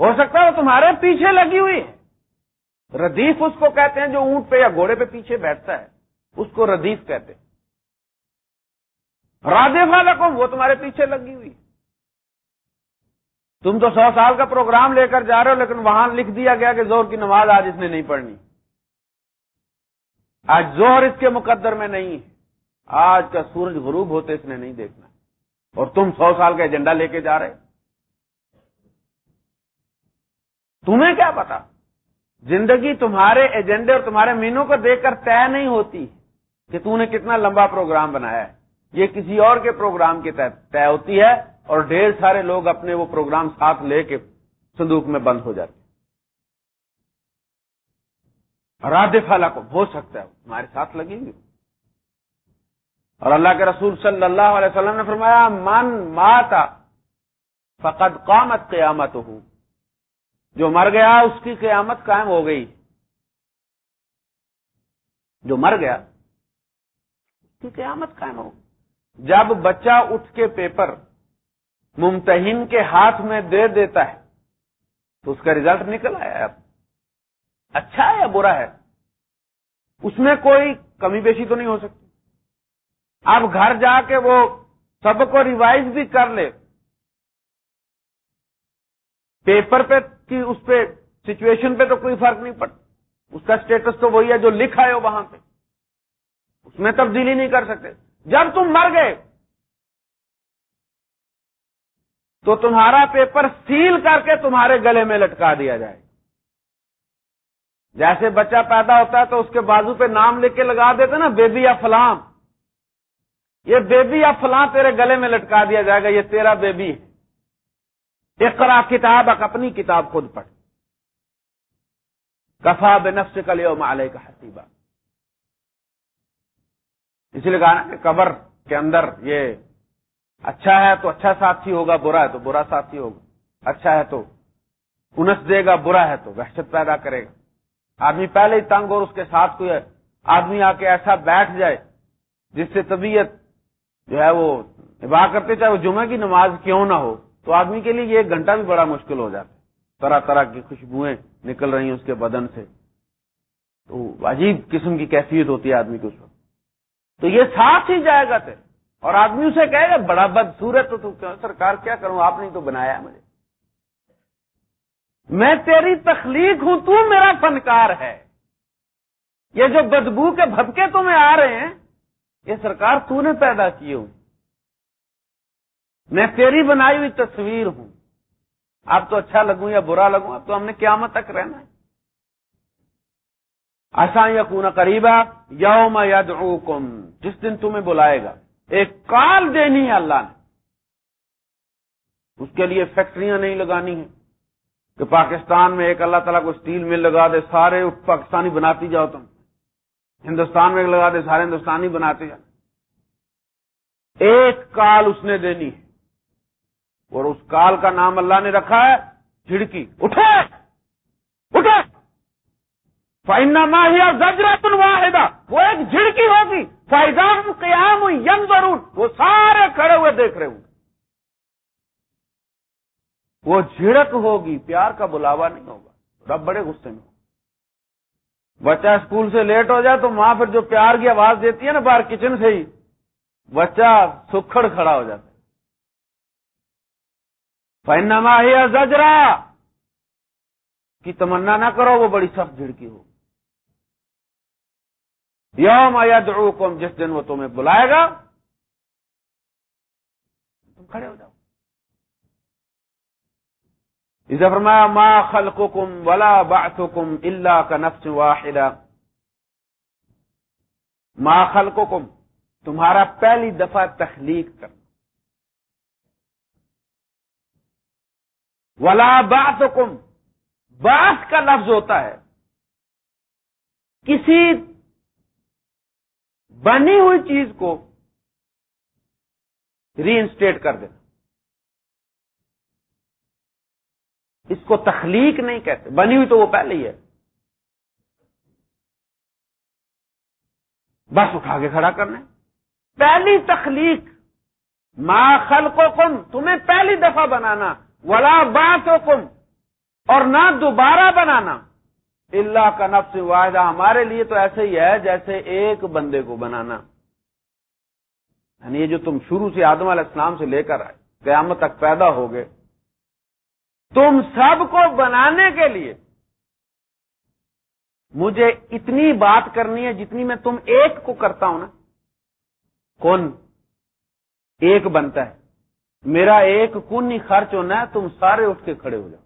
ہو سکتا ہے تمہارے پیچھے لگی ہوئی ردیف اس کو کہتے ہیں جو اونٹ پہ یا گھوڑے پہ پیچھے بیٹھتا ہے۔ اس کو ردیف کہتے ہیں۔ رادے والا وہ تمہارے پیچھے لگی ہوئی۔ تم تو سو سال کا پروگرام لے کر جا رہے ہو، لیکن وہاں لکھ دیا گیا کہ زور کی نماز آج اس نے نہیں پڑھنی۔ آج زور اس کے مقدر میں نہیں آج کا سورج غروب ہوتے اس نے نہیں دیکھنا۔ اور تم سو سال کا ایجنڈا لے کے جا رہے۔ تمہیں کیا پتا؟ زندگی تمہارے ایجنڈے اور تمہارے مینوں کو دیکھ کر طے نہیں ہوتی کہ تم نے کتنا لمبا پروگرام بنایا ہے۔ یہ کسی اور کے پروگرام کے تحت طے ہوتی ہے اور ڈھیر سارے لوگ اپنے وہ پروگرام ساتھ لے کے صندوق میں بند ہو جاتے راد فلک ہو سکتا ہے تمہارے ساتھ لگیں گے۔ اور اللہ کے رسول صلی اللہ علیہ وسلم نے فرمایا، من ماتا فقد قامت قیامت ہو جو مر گیا، اس کی قیامت قائم ہو گئی۔ جو مر گیا، اس کی قیامت قائم ہو گئی۔ جب بچہ اٹھ کے پیپر ممتحن کے ہاتھ میں دے دیتا ہے، تو اس کا ریزلٹ نکل آیا اب۔ اچھا ہے یا برا ہے؟ اس میں کوئی کمی بیشی تو نہیں ہو سکتی۔ اب گھر جا کے وہ سب کو ریوائز بھی کر لے۔ پیپر پہ کی اس پہ سچویشن پہ تو کوئی فرق نہیں پڑتا۔ اس کا اسٹیٹس تو وہی ہے جو لکھا ہے وہاں پہ۔ اس میں تبدیلی نہیں کر سکتے۔ جب تم مر گئے تو تمہارا پیپر سیل کر کے تمہارے گلے میں لٹکا دیا جائے۔ جیسے بچہ پیدا ہوتا ہے تو اس کے بازو پہ نام لکھ کے لگا دیتے نا، بیبی یا فلام یہ بیبی یا فلاں تیرے گلے میں لٹکا دیا جائے گا، یہ تیرا بیبی ہے۔ اقرا کتاب اپنی کتاب خود پڑھ۔ کفا بے نفس کا مالے کا حسیبہ اسی لیے کہا نا کہ قبر کے اندر یہ اچھا ہے تو اچھا ساتھی ہوگا، برا ہے تو برا ساتھی ہوگا اچھا ہے تو انس دے گا، برا ہے تو وحشت پیدا کرے گا۔ آدمی پہلے ہی تنگ اور اس کے ساتھ کوئی آدمی آ کے ایسا بیٹھ جائے جس سے طبیعت جو ہے وہ ابا کرتے، چاہے وہ جمعہ کی نماز کیوں نہ ہو، تو آدمی کے لیے یہ ایک گھنٹہ بھی بڑا مشکل ہو جاتا ہے۔ طرح طرح کی خوشبوئیں نکل رہی ہیں اس کے بدن سے۔ تو عجیب قسم کی کیفیت ہوتی ہے آدمی کے اس وقت۔ تو یہ ساتھ ہی جائے گا تیرے اور آدمی اسے کہے گا، بڑا بد سورت تو سرکار کیا کروں؟ آپ نے تو بنایا مجھے۔ میں تیری تخلیق ہوں، تو میرا فنکار ہے۔ یہ جو بدبو کے بھبکے تمہیں آ رہے ہیں، یہ سرکار تو نے پیدا کی ہوں۔ میں تیری بنائی ہوئی تصویر ہوں۔ اب تو اچھا لگوں یا برا لگوں، اب تو ہم نے قیامت تک رہنا ہے۔ آسان یا کونا قریبا یوم یدعوکم، جس دن تمہیں بلائے گا۔ ایک کال دینی ہے اللہ نے۔ اس کے لیے فیکٹریاں نہیں لگانی ہیں۔ کہ پاکستان میں ایک اللہ تعالیٰ کو اسٹیل مل لگا دے، سارے پاکستانی بناتی جاؤ تم۔ ہندوستان میں ایک لگا دے، سارے ہندوستانی بناتے جاؤ۔ ایک کال اس نے دینی ہے۔ اور اس کال کا نام اللہ نے رکھا ہے، جھڑکی۔ اٹھے! فائنا ماہیا زجرا تن واحدہ وہ ایک جھڑکی ہوگی۔ فائدہ قیام یم ضرور وہ سارے کھڑے ہوئے دیکھ رہے ہوں۔ وہ جھڑک ہوگی۔ پیار کا بلاوا نہیں ہوگا۔ رب بڑے غصے میں بچہ اسکول سے لیٹ ہو جائے تو ماں پھر جو پیار کی آواز دیتی ہے نا باہر کچن سے ہی، بچہ سکھڑ کھڑا ہو جاتا ہے۔ فائنما زجرا کی تمنا نہ کرو، وہ بڑی سخت جھڑکی ہو یوم یدعوکم، جس دن وہ تمہیں بلائے گا۔ تم کھڑے ہو جاؤ۔ اسے فرمایا، ما خلقکم ولا بعثکم الا کا نفس واحدہ۔ ما خلقکم، تمہارا پہلی دفعہ تخلیق کرنا ولا بعثکم، بعث کا لفظ ہوتا ہے۔ کسی بنی ہوئی چیز کو ری انسٹیٹ کر دینا۔ اس کو تخلیق نہیں کہتے۔ بنی ہوئی تو وہ پہلے ہی ہے۔ بس اٹھا کے کھڑا کرنا۔ پہلی تخلیق، ما خلق کم تمہیں پہلی دفعہ بنانا۔ ولا بات کم اور نہ دوبارہ بنانا۔ اللہ کا نفس واحدہ ہمارے لیے تو ایسے ہی ہے جیسے ایک بندے کو بنانا۔ یعنی یہ جو تم شروع سے آدم علیہ السلام سے لے کر آئے، قیامت تک پیدا ہو گئے۔ تم سب کو بنانے کے لیے مجھے اتنی بات کرنی ہے جتنی میں تم ایک کو کرتا ہوں نا۔ کون؟ ایک بنتا ہے۔ میرا ایک کن ہی خرچ ہونا ہے، تم سارے اٹھ کے کھڑے ہو جاؤ۔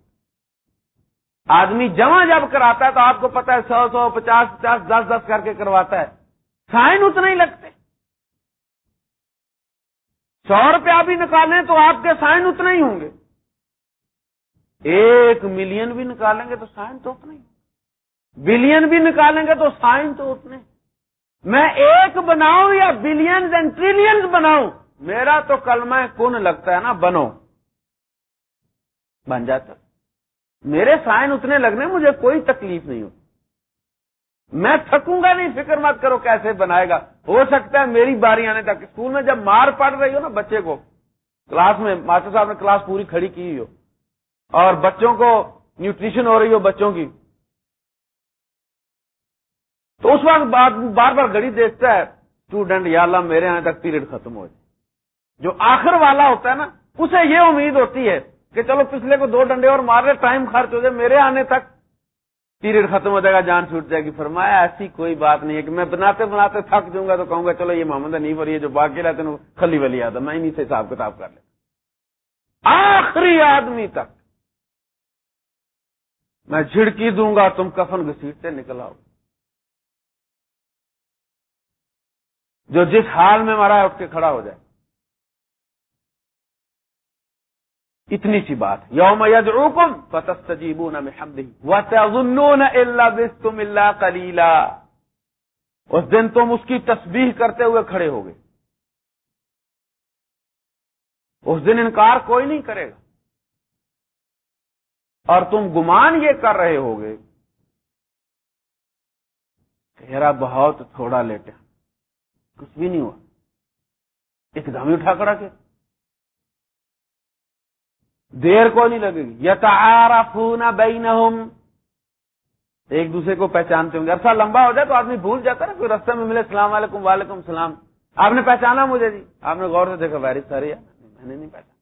آدمی جمع جب کراتا ہے تو آپ کو پتا ہے سو سو پچاس پچاس دس دس کر کے کرواتا ہے۔ سائن اتنا ہی لگتے۔ سو روپیہ بھی نکالیں تو آپ کے سائن اتنا ہی ہوں گے۔ ایک ملین بھی نکالیں گے تو سائن تو اتنا ہی۔ بلین بھی نکالیں گے تو سائن تو اتنے۔ میں ایک بناؤں یا بلینز اینڈ ٹریلینز بناؤں؟ میرا تو کلمہ کن لگتا ہے نا، بنو۔ بن جاتا۔ میرے سائن اتنے لگنے مجھے کوئی تکلیف نہیں ہو میں تھکوں گا نہیں، فکر مت کرو کیسے بنائے گا۔ ہو سکتا ہے میری باری آنے تک۔ اسکول میں جب مار پڑ رہی ہو نا بچے کو، کلاس میں ماسٹر صاحب نے کلاس پوری کھڑی کی ہو۔ اور بچوں کو نیوٹریشن ہو رہی ہو بچوں کی۔ تو اس وقت بار بار گھڑی دیکھتا ہے اسٹوڈنٹ یا اللہ، میرے آنے تک پیریڈ ختم ہو جائے۔ جو آخر والا ہوتا ہے نا، اسے یہ امید ہوتی ہے کہ چلو پچھلے کو دو ڈنڈے اور مار رہے، ٹائم خرچ ہو جائے، میرے آنے تک پیریڈ ختم ہو جائے گا، جان چھوٹ جائے گی۔ فرمایا، ایسی کوئی بات نہیں ہے کہ میں بناتے بناتے تھک جوں گا تو کہوں گا، چلو یہ محمد نہیں اور یہ جو باقی رہتے ہیں کھلی ولی آتا میں انہیں سے حساب کتاب کر لیتا آخری آدمی تک میں جھڑکی دوں گا، تم کفن گسیٹتے نکل آؤ۔ جو جس حال میں مرا ہے، اٹھ کے کھڑا ہو جائے۔ اتنی سی بات۔ یوم یدعوکم فتستجیبون بحمدہ۔ وتظنون الا بستم الا قلیلا۔ اس دن تم اس کی تسبیح کرتے ہوئے کھڑے ہو گئے اس دن انکار کوئی نہیں کرے گا۔ اور تم گمان یہ کر رہے ہوگے تیرا بہت تھوڑا لیٹے کچھ بھی نہیں ہوا۔ ایک دم ہی اٹھا کر کے دیر کو نہیں لگے گی۔ یا بینہم۔ ایک دوسرے کو پہچانتے ہوں گے۔ عرصہ لمبا ہو جائے تو آدمی بھول جاتا نا، کوئی رستے میں ملے، السلام علیکم، وعلیکم السلام۔ آپ نے پہچانا مجھے جی۔ آپ نے غور سے دیکھا، ویری ساری میں نے نہیں پہچانا۔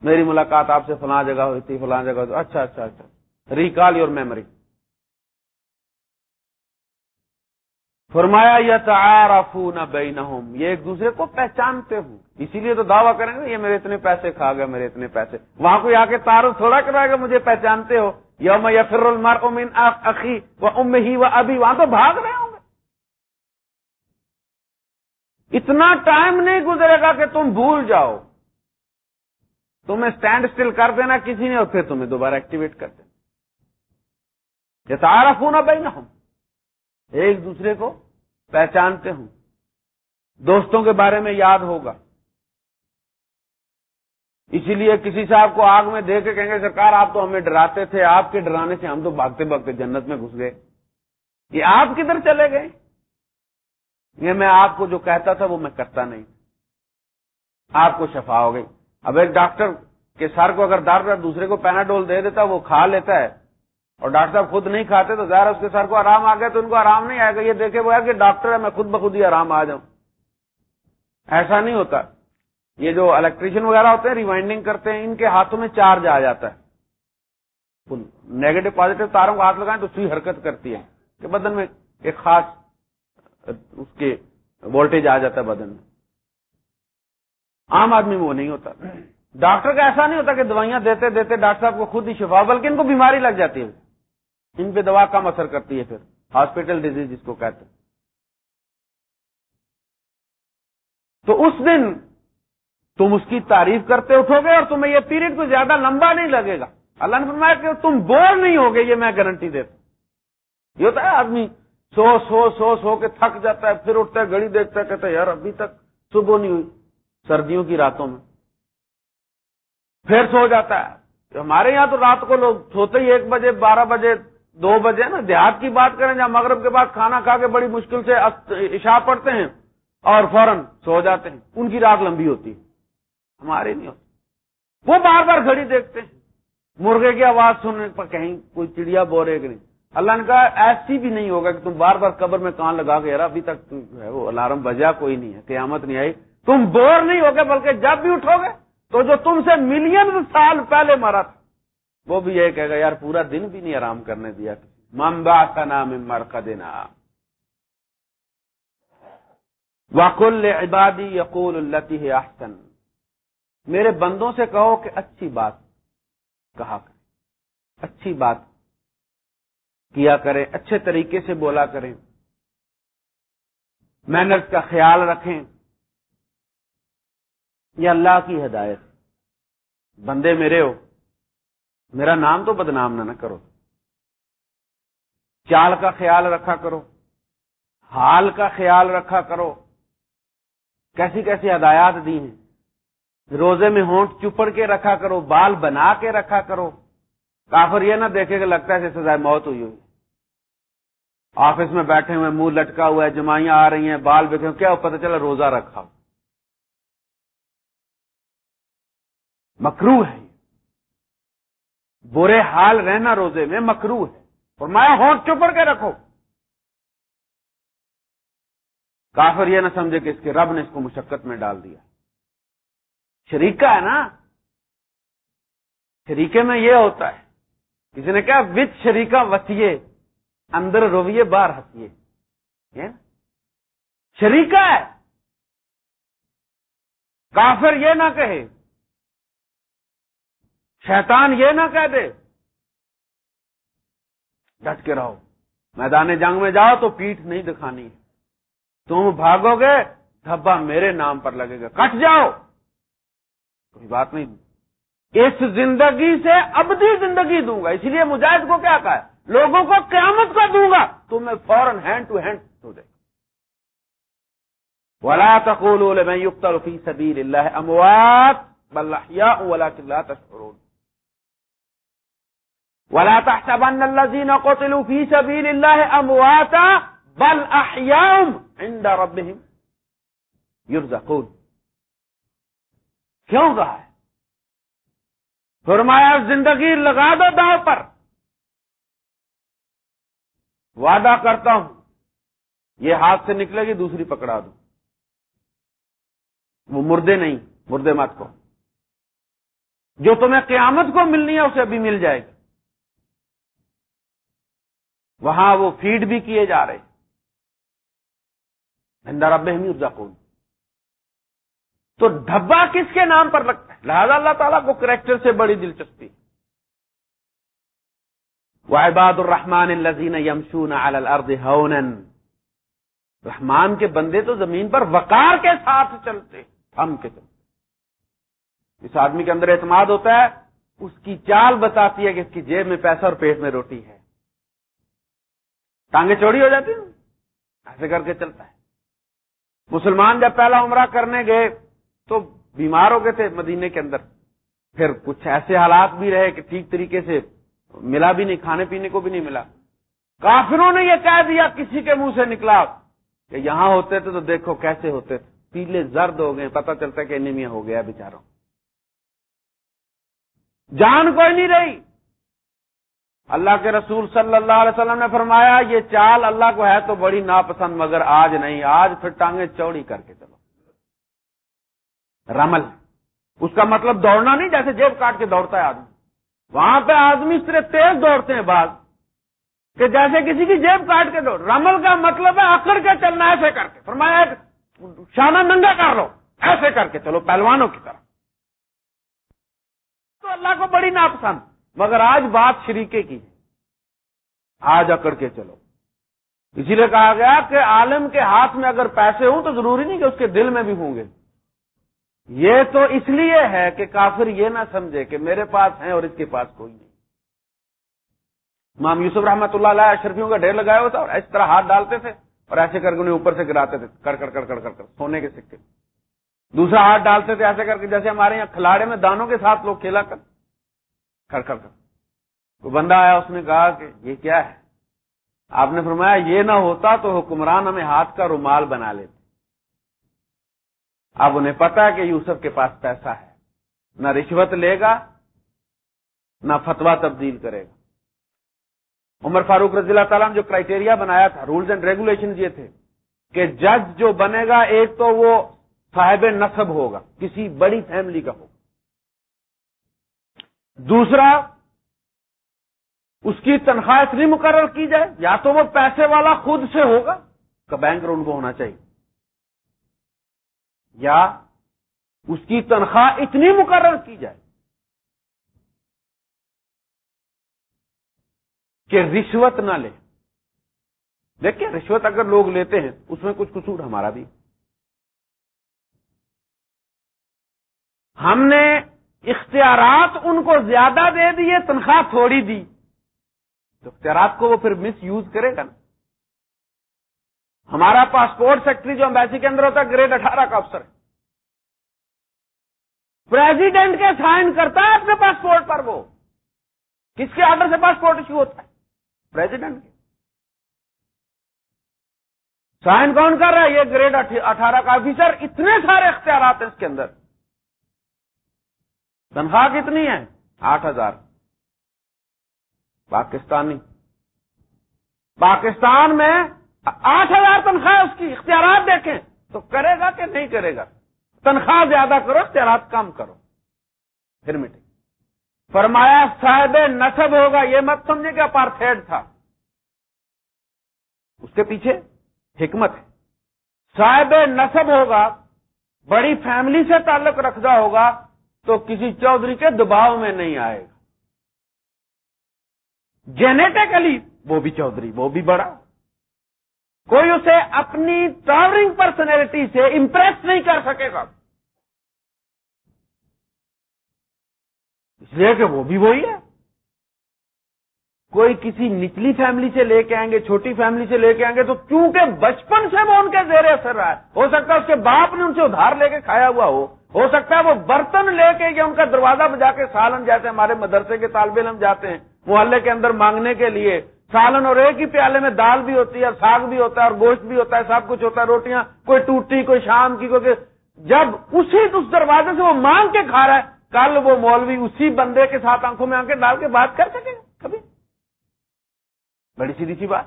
میری ملاقات آپ سے فلاں جگہ ہوئی تھی، فلاں جگہ ہوئی اچھا اچھا اچھا۔ Recall your memory. فرمایا یا تعارفون بینہم۔ یہ ایک دوسرے کو پہچانتے ہوں۔ اسی لیے تو دعویٰ کریں گے، یہ میرے اتنے پیسے کھا گئے میرے اتنے پیسے۔ وہاں کوئی آ کے تعارف تھوڑا کرائے گا مجھے پہچانتے ہو۔ یوم یا فر المار امین اخی و ام ہی و ابھی وہاں تو بھاگ رہے ہوں گے۔ اتنا ٹائم نہیں گزرے گا کہ تم بھول جاؤ۔ تمہیں اسٹینڈ اسٹل کر دینا کسی نے اور پھر تمہیں دوبارہ ایکٹیویٹ کر دینا۔ یہ تعارف ہونا بھائی ہم ایک دوسرے کو پہچانتے ہوں۔ دوستوں کے بارے میں یاد ہوگا۔ اسی لیے کسی صاحب کو آگ میں دے کے کہیں گے، سرکار، آپ تو ہمیں ڈراتے تھے، آپ کے ڈرانے سے ہم تو بھاگتے بھاگتے جنت میں گھس گئے۔ یہ آپ کدھر چلے گئے؟ یہ میں آپ کو جو کہتا تھا وہ میں کرتا نہیں۔ آپ کو شفا ہو گئی۔ اب ایک ڈاکٹر کے سر کو اگر درد دوسرے کو پیناڈول دے دیتا، وہ کھا لیتا ہے۔ اور ڈاکٹر صاحب خود نہیں کھاتے تو ظاہر اس کے سر کو آرام آ گیا تو ان کو آرام نہیں آئے گا۔ یہ دیکھے وہ ہے کہ ڈاکٹر ہے، میں خود بخود ہی آرام آ جاؤں۔ ایسا نہیں ہوتا۔ یہ جو الیکٹریشین وغیرہ ہوتے ہیں ریوائنڈنگ کرتے ہیں، ان کے ہاتھوں میں چارج آ جاتا ہے۔ نیگیٹو پازیٹو تاروں کو ہاتھ لگائیں تو سوئی حرکت کرتی ہے کہ بدن میں ایک خاص، اس کے وولٹیج آ جاتا ہے بدن میں۔ عام آدمی میں وہ نہیں ہوتا۔ ڈاکٹر کا ایسا نہیں ہوتا کہ دوائیاں دیتے دیتے ڈاکٹر صاحب کو خود ہی شفا بلکہ ان کو بیماری لگ جاتی ہے۔ ان پہ دوا کم اثر کرتی ہے پھر۔ ہاسپٹل ڈیزیز جس کو کہتے ہیں۔ تو اس دن تم اس کی تعریف کرتے اٹھو گے اور تمہیں یہ پیریڈ کو زیادہ لمبا نہیں لگے گا۔ اللہ نے فرمایا کہ تم بور نہیں ہوگے، یہ میں گارنٹی دیتا ہوں۔ یہ ہوتا ہے آدمی سو سو سو سو کے تھک جاتا ہے، پھر اٹھتا ہے گھڑی دیکھتا ہے، کہتا ہے، یار ابھی تک صبح نہیں ہوئی، سردیوں کی راتوں میں۔ پھر سو جاتا ہے۔ ہمارے یہاں تو رات کو لوگ سوتے ہی ایک بجے، بارہ بجے، دو بجے نا، دیہات کی بات کریں جہاں مغرب کے بعد کھانا کھا کے بڑی مشکل سے عشاء پڑتے ہیں اور فوراً سو جاتے ہیں۔ ان کی رات لمبی ہوتی ہے۔ ہمارے نہیں ہوتی وہ بار بار گھڑی دیکھتے ہیں۔ مرغے کی آواز سننے پر کہیں کوئی چڑیا بورے کہ نہیں۔ اللہ نے کہا، ایسی بھی نہیں ہوگا کہ تم بار بار قبر میں کان لگا کے یار، ابھی تک ہے وہ الارم بجا، کوئی نہیں ہے، قیامت نہیں آئی۔ تم بور نہیں ہوگے، بلکہ جب بھی اٹھو گے تو جو تم سے ملین سال پہلے مرا تھا، وہ بھی یہ کہے گا، یار، پورا دن بھی نہیں آرام کرنے دیا۔ ممبا کا نام مر کا دینا وکل عبادی یقول اللہ احسن۔ میرے بندوں سے کہو کہ اچھی بات کہا کریں۔ اچھی بات کیا کریں، اچھے طریقے سے بولا کریں۔ مینرز کا خیال رکھیں۔ یہ اللہ کی ہدایت۔ بندے میرے ہو، میرا نام تو بدنام نہ نہ کرو۔ چال کا خیال رکھا کرو، حال کا خیال رکھا کرو۔ کیسی کیسی ہدایات دی ہیں۔ روزے میں ہونٹ چپڑ کے رکھا کرو، بال بنا کے رکھا کرو۔ کافر یہ نہ دیکھے کہ لگتا ہے کہ سزائے موت ہوئی ہوئی آفس میں بیٹھے ہوئے، منہ لٹکا ہوا ہے، جمائیاں آ رہی ہیں، بال بیٹھے کیا پتہ چلا روزہ رکھا مکرو ہے برے حال رہنا روزے میں مکرو ہے۔ اور میں ہونٹ چپڑ کے رکھو۔ کافر یہ نہ سمجھے کہ اس کے رب نے اس کو مشقت میں ڈال دیا۔ شریکہ ہے نا؟ شریکے میں یہ ہوتا ہے کسی نے کہا وچ شریکہ وسیع اندر رویے، باہر ہنسیے شریکہ ہے۔ کافر یہ نہ کہے۔ شیطان یہ نہ کہہ دے۔ ڈٹ کے رہو۔ میدان جنگ میں جاؤ تو پیٹ نہیں دکھانی۔ تم بھاگو گے، دھبا میرے نام پر لگے گا۔ کٹ جاؤ۔ کوئی بات نہیں۔ اس زندگی سے ابدی زندگی دوں گا۔ اسی لیے مجاہد کو کیا کہا ہے؟ لوگوں کو قیامت کا دوں گا۔ تو میں فوراً ہینڈ ٹو ہینڈ دو دے ولا تقول میں یقتل فی سبیل اللہ اموات بل احیاء ولكن لا تشعرون۔ ولا تحسبن الذين قتلوا في سبيل الله امواتا بل احياء عند ربهم يرزقون۔ کیوں کہا ہے؟ فرمایا، زندگی لگا دو داؤ پر۔ وعدہ کرتا ہوں، یہ ہاتھ سے نکلے گی، دوسری پکڑا دو وہ مردے نہیں، مردے مت کو۔ جو تمہیں قیامت کو ملنی ہے، اسے ابھی مل جائے گی۔ وہاں وہ فیڈ بھی کیے جا رہے۔ ہندا رب کون تو ڈبا کس کے نام پر لگتا ہے؟ لہذا اللہ تعالیٰ کو کریکٹر سے بڑی دلچسپی وحباد الرحمان الزین یمشون الارض ہونن۔ رحمان کے بندے تو زمین پر وقار کے ساتھ چلتے ہم کے چلتے اس آدمی کے اندر اعتماد ہوتا ہے، اس کی چال بتاتی ہے کہ اس کی جیب میں پیسہ اور پیٹ میں روٹی ہے۔ ٹانگیں چوڑی ہو جاتی ایسے کر کے چلتا ہے۔ مسلمان جب پہلا عمرہ کرنے گئے تو بیمار ہو گئے تھے مدینے کے اندر۔ پھر کچھ ایسے حالات بھی رہے کہ ٹھیک طریقے سے ملا بھی نہیں، کھانے پینے کو بھی نہیں ملا۔ کافروں نے یہ کہہ دیا کسی کے منہ سے نکلا کہ یہاں ہوتے تھے تو دیکھو کیسے ہوتے تھے۔ پیلے زرد ہو گئے، پتہ چلتا کہ انیمیا ہو گیا بےچاروں جان کوئی نہیں رہی۔ اللہ کے رسول صلی اللہ علیہ وسلم نے فرمایا، یہ چال اللہ کو ہے تو بڑی ناپسند، مگر آج نہیں، آج پھر ٹانگیں چوڑی کر کے چلو رمل۔ اس کا مطلب دوڑنا نہیں، جیسے جیب کاٹ کے دوڑتا ہے آدمی۔ وہاں پہ آدمی اس طرح تیز دوڑتے ہیں بعض، کہ جیسے کسی کی جیب کاٹ کے دوڑ۔ رمل کا مطلب ہے اکڑ کے چلنا، ایسے کر کے۔ فرمایا شانہ ننگا کر لو، ایسے کر کے چلو پہلوانوں کی طرح۔ تو اللہ کو بڑی ناپسند۔ مگر آج بات شریکے کی۔ آج اکڑ کے چلو۔ اسی لیے کہا گیا کہ عالم کے ہاتھ میں اگر پیسے ہوں تو ضروری نہیں کہ اس کے دل میں بھی ہوں گے۔ یہ تو اس لیے ہے کہ کافر یہ نہ سمجھے کہ میرے پاس ہیں اور اس کے پاس کوئی نہیں۔ مام یوسف رحمۃ اللہ علیہ اشرفیوں کا ڈھیر لگایا ہوا تھا اور اس طرح ہاتھ ڈالتے تھے اور ایسے کر کے انہیں اوپر سے گراتے تھے کر کر کر کر کر کر سونے کے سکے۔ دوسرا ہاتھ ڈالتے تھے ایسے کر کے جیسے ہمارے یہاں کھلاڑے میں دانوں کے ساتھ لوگ کھیلا کر۔ کر کر کر بندہ آیا، اس نے کہا کہ یہ کیا ہے؟ آپ نے فرمایا، یہ نہ ہوتا تو حکمران ہمیں ہاتھ کا رومال بنا لیتے۔ اب انہیں پتا کہ یوسف کے پاس پیسہ ہے۔ نہ رشوت لے گا، نہ فتوا تبدیل کرے گا۔ عمر فاروق رضی اللہ تعالیٰ نے جو کرائٹیریا بنایا تھا رولز اینڈ ریگولیشن یہ تھے کہ جج جو بنے گا، ایک تو وہ صاحب نصب ہوگا، کسی بڑی فیملی کا ہوگا۔ دوسرا، اس کی تنخواہ اتنی مقرر کی جائے، یا تو وہ پیسے والا خود سے ہوگا کا بینک ان کو ہونا چاہیے۔ یا اس کی تنخواہ اتنی مقرر کی جائے کہ رشوت نہ لے۔ دیکھیں، رشوت اگر لوگ لیتے ہیں، اس میں کچھ قصور ہمارا بھی۔ ہم نے اختیارات ان کو زیادہ دے دیے، تنخواہ تھوڑی دی۔ تو اختیارات کو وہ پھر مس یوز کرے گا نا۔ ہمارا پاسپورٹ سیکٹری جو امبیسی کے اندر ہوتا ہے گریڈ اٹھارہ کا افسر ہے۔ پریزیڈنٹ کے سائن کرتا ہے اپنے پاسپورٹ پر وہ۔ کس کے آرڈر سے پاسپورٹ ایشو ہوتا ہے؟ پریزیڈنٹ کے۔ سائن کون کر رہا ہے؟ یہ گریڈ اٹھارہ کا آفیسر اتنے سارے اختیارات ہیں اس کے اندر۔ تنخواہ کتنی ہے؟ آٹھ ہزار۔ پاکستانی۔ پاکستان میں آٹھ ہزار تنخواہ اس کی اختیارات دیکھیں تو کرے گا کہ نہیں کرے گا؟ تنخواہ زیادہ کرو، اختیارات کم کرو۔ پھر میٹنگ۔ فرمایا، صاحب نصب ہوگا، یہ مت سمجھے کہ اپارتھیڈ تھا۔ اس کے پیچھے حکمت ہے۔ صاحب نصب ہوگا، بڑی فیملی سے تعلق رکھتا ہوگا، تو کسی چودھری کے دباؤ میں نہیں آئے گا۔ جینیٹیکلی وہ بھی چودھری، وہ بھی بڑا۔ کوئی اسے اپنی ٹراولنگ پرسنالٹی سے امپریس نہیں کر سکے گا۔ اس لیے کہ وہ بھی وہی ہے۔ کوئی کسی نچلی فیملی سے لے کے آئیں گے، چھوٹی فیملی سے لے کے آئیں گے، تو کیونکہ بچپن سے وہ ان کے زیر اثر رہا ہے، ہو سکتا ہے اس کے باپ نے ان سے ادھار لے کے کھایا ہوا ہو ہو سکتا ہے وہ برتن لے کے یا ان کا دروازہ بجا کے سالن جاتے ہیں ہمارے مدرسے کے طالب علم جاتے ہیں، محلے کے اندر مانگنے کے لیے سالن اور ایک ہی پیالے میں دال بھی ہوتی ہے، ساگ بھی ہوتا ہے اور گوشت بھی ہوتا ہے، سب کچھ ہوتا ہے، روٹیاں، کوئی ٹوٹی، کوئی شام کی، کوئی جب اسی اس دروازے سے وہ مانگ کے کھا رہا ہے، کل وہ مولوی اسی بندے کے ساتھ آنکھوں میں آنکھیں ڈال کے بات کر سکے کبھی؟ بڑی سیدھی سی بات۔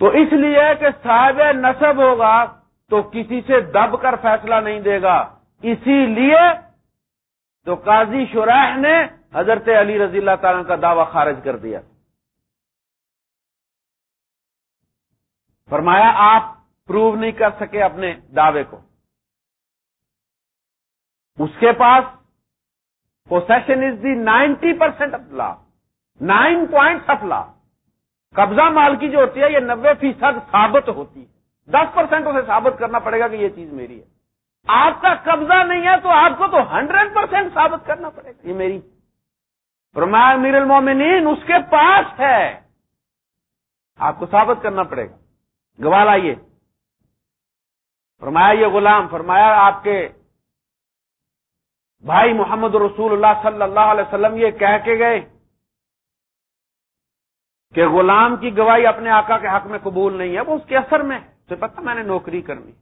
تو اس لیے کہ صاحب نصب ہوگا تو کسی سے دب کر فیصلہ نہیں دے گا۔ اسی لیے تو قاضی شراح نے حضرت علی رضی اللہ تعالیٰ کا دعوی خارج کر دیا۔ فرمایا، آپ پروو نہیں کر سکے اپنے دعوے کو۔ اس کے پاس possession is the ninety percent of law nine point of law قبضہ مال کی جو ہوتی ہے، یہ نبے فیصد ثابت ہوتی ہے۔ دس پرسینٹ اسے ثابت کرنا پڑے گا کہ یہ چیز میری ہے۔ آپ کا قبضہ نہیں ہے تو آپ کو تو ہنڈریڈ پرسینٹ ثابت کرنا پڑے گا۔ یہ میری فرمایا میر المومنین، اس کے پاس ہے۔ آپ کو ثابت کرنا پڑے گا۔ گواہ لائیے۔ فرمایا، یہ غلام، فرمایا، آپ کے بھائی محمد رسول اللہ صلی اللہ علیہ وسلم یہ کہہ کے گئے کہ غلام کی گواہی اپنے آقا کے حق میں قبول نہیں ہے وہ اس کے اثر میں ہے پتہ میں نے نوکری کرنی۔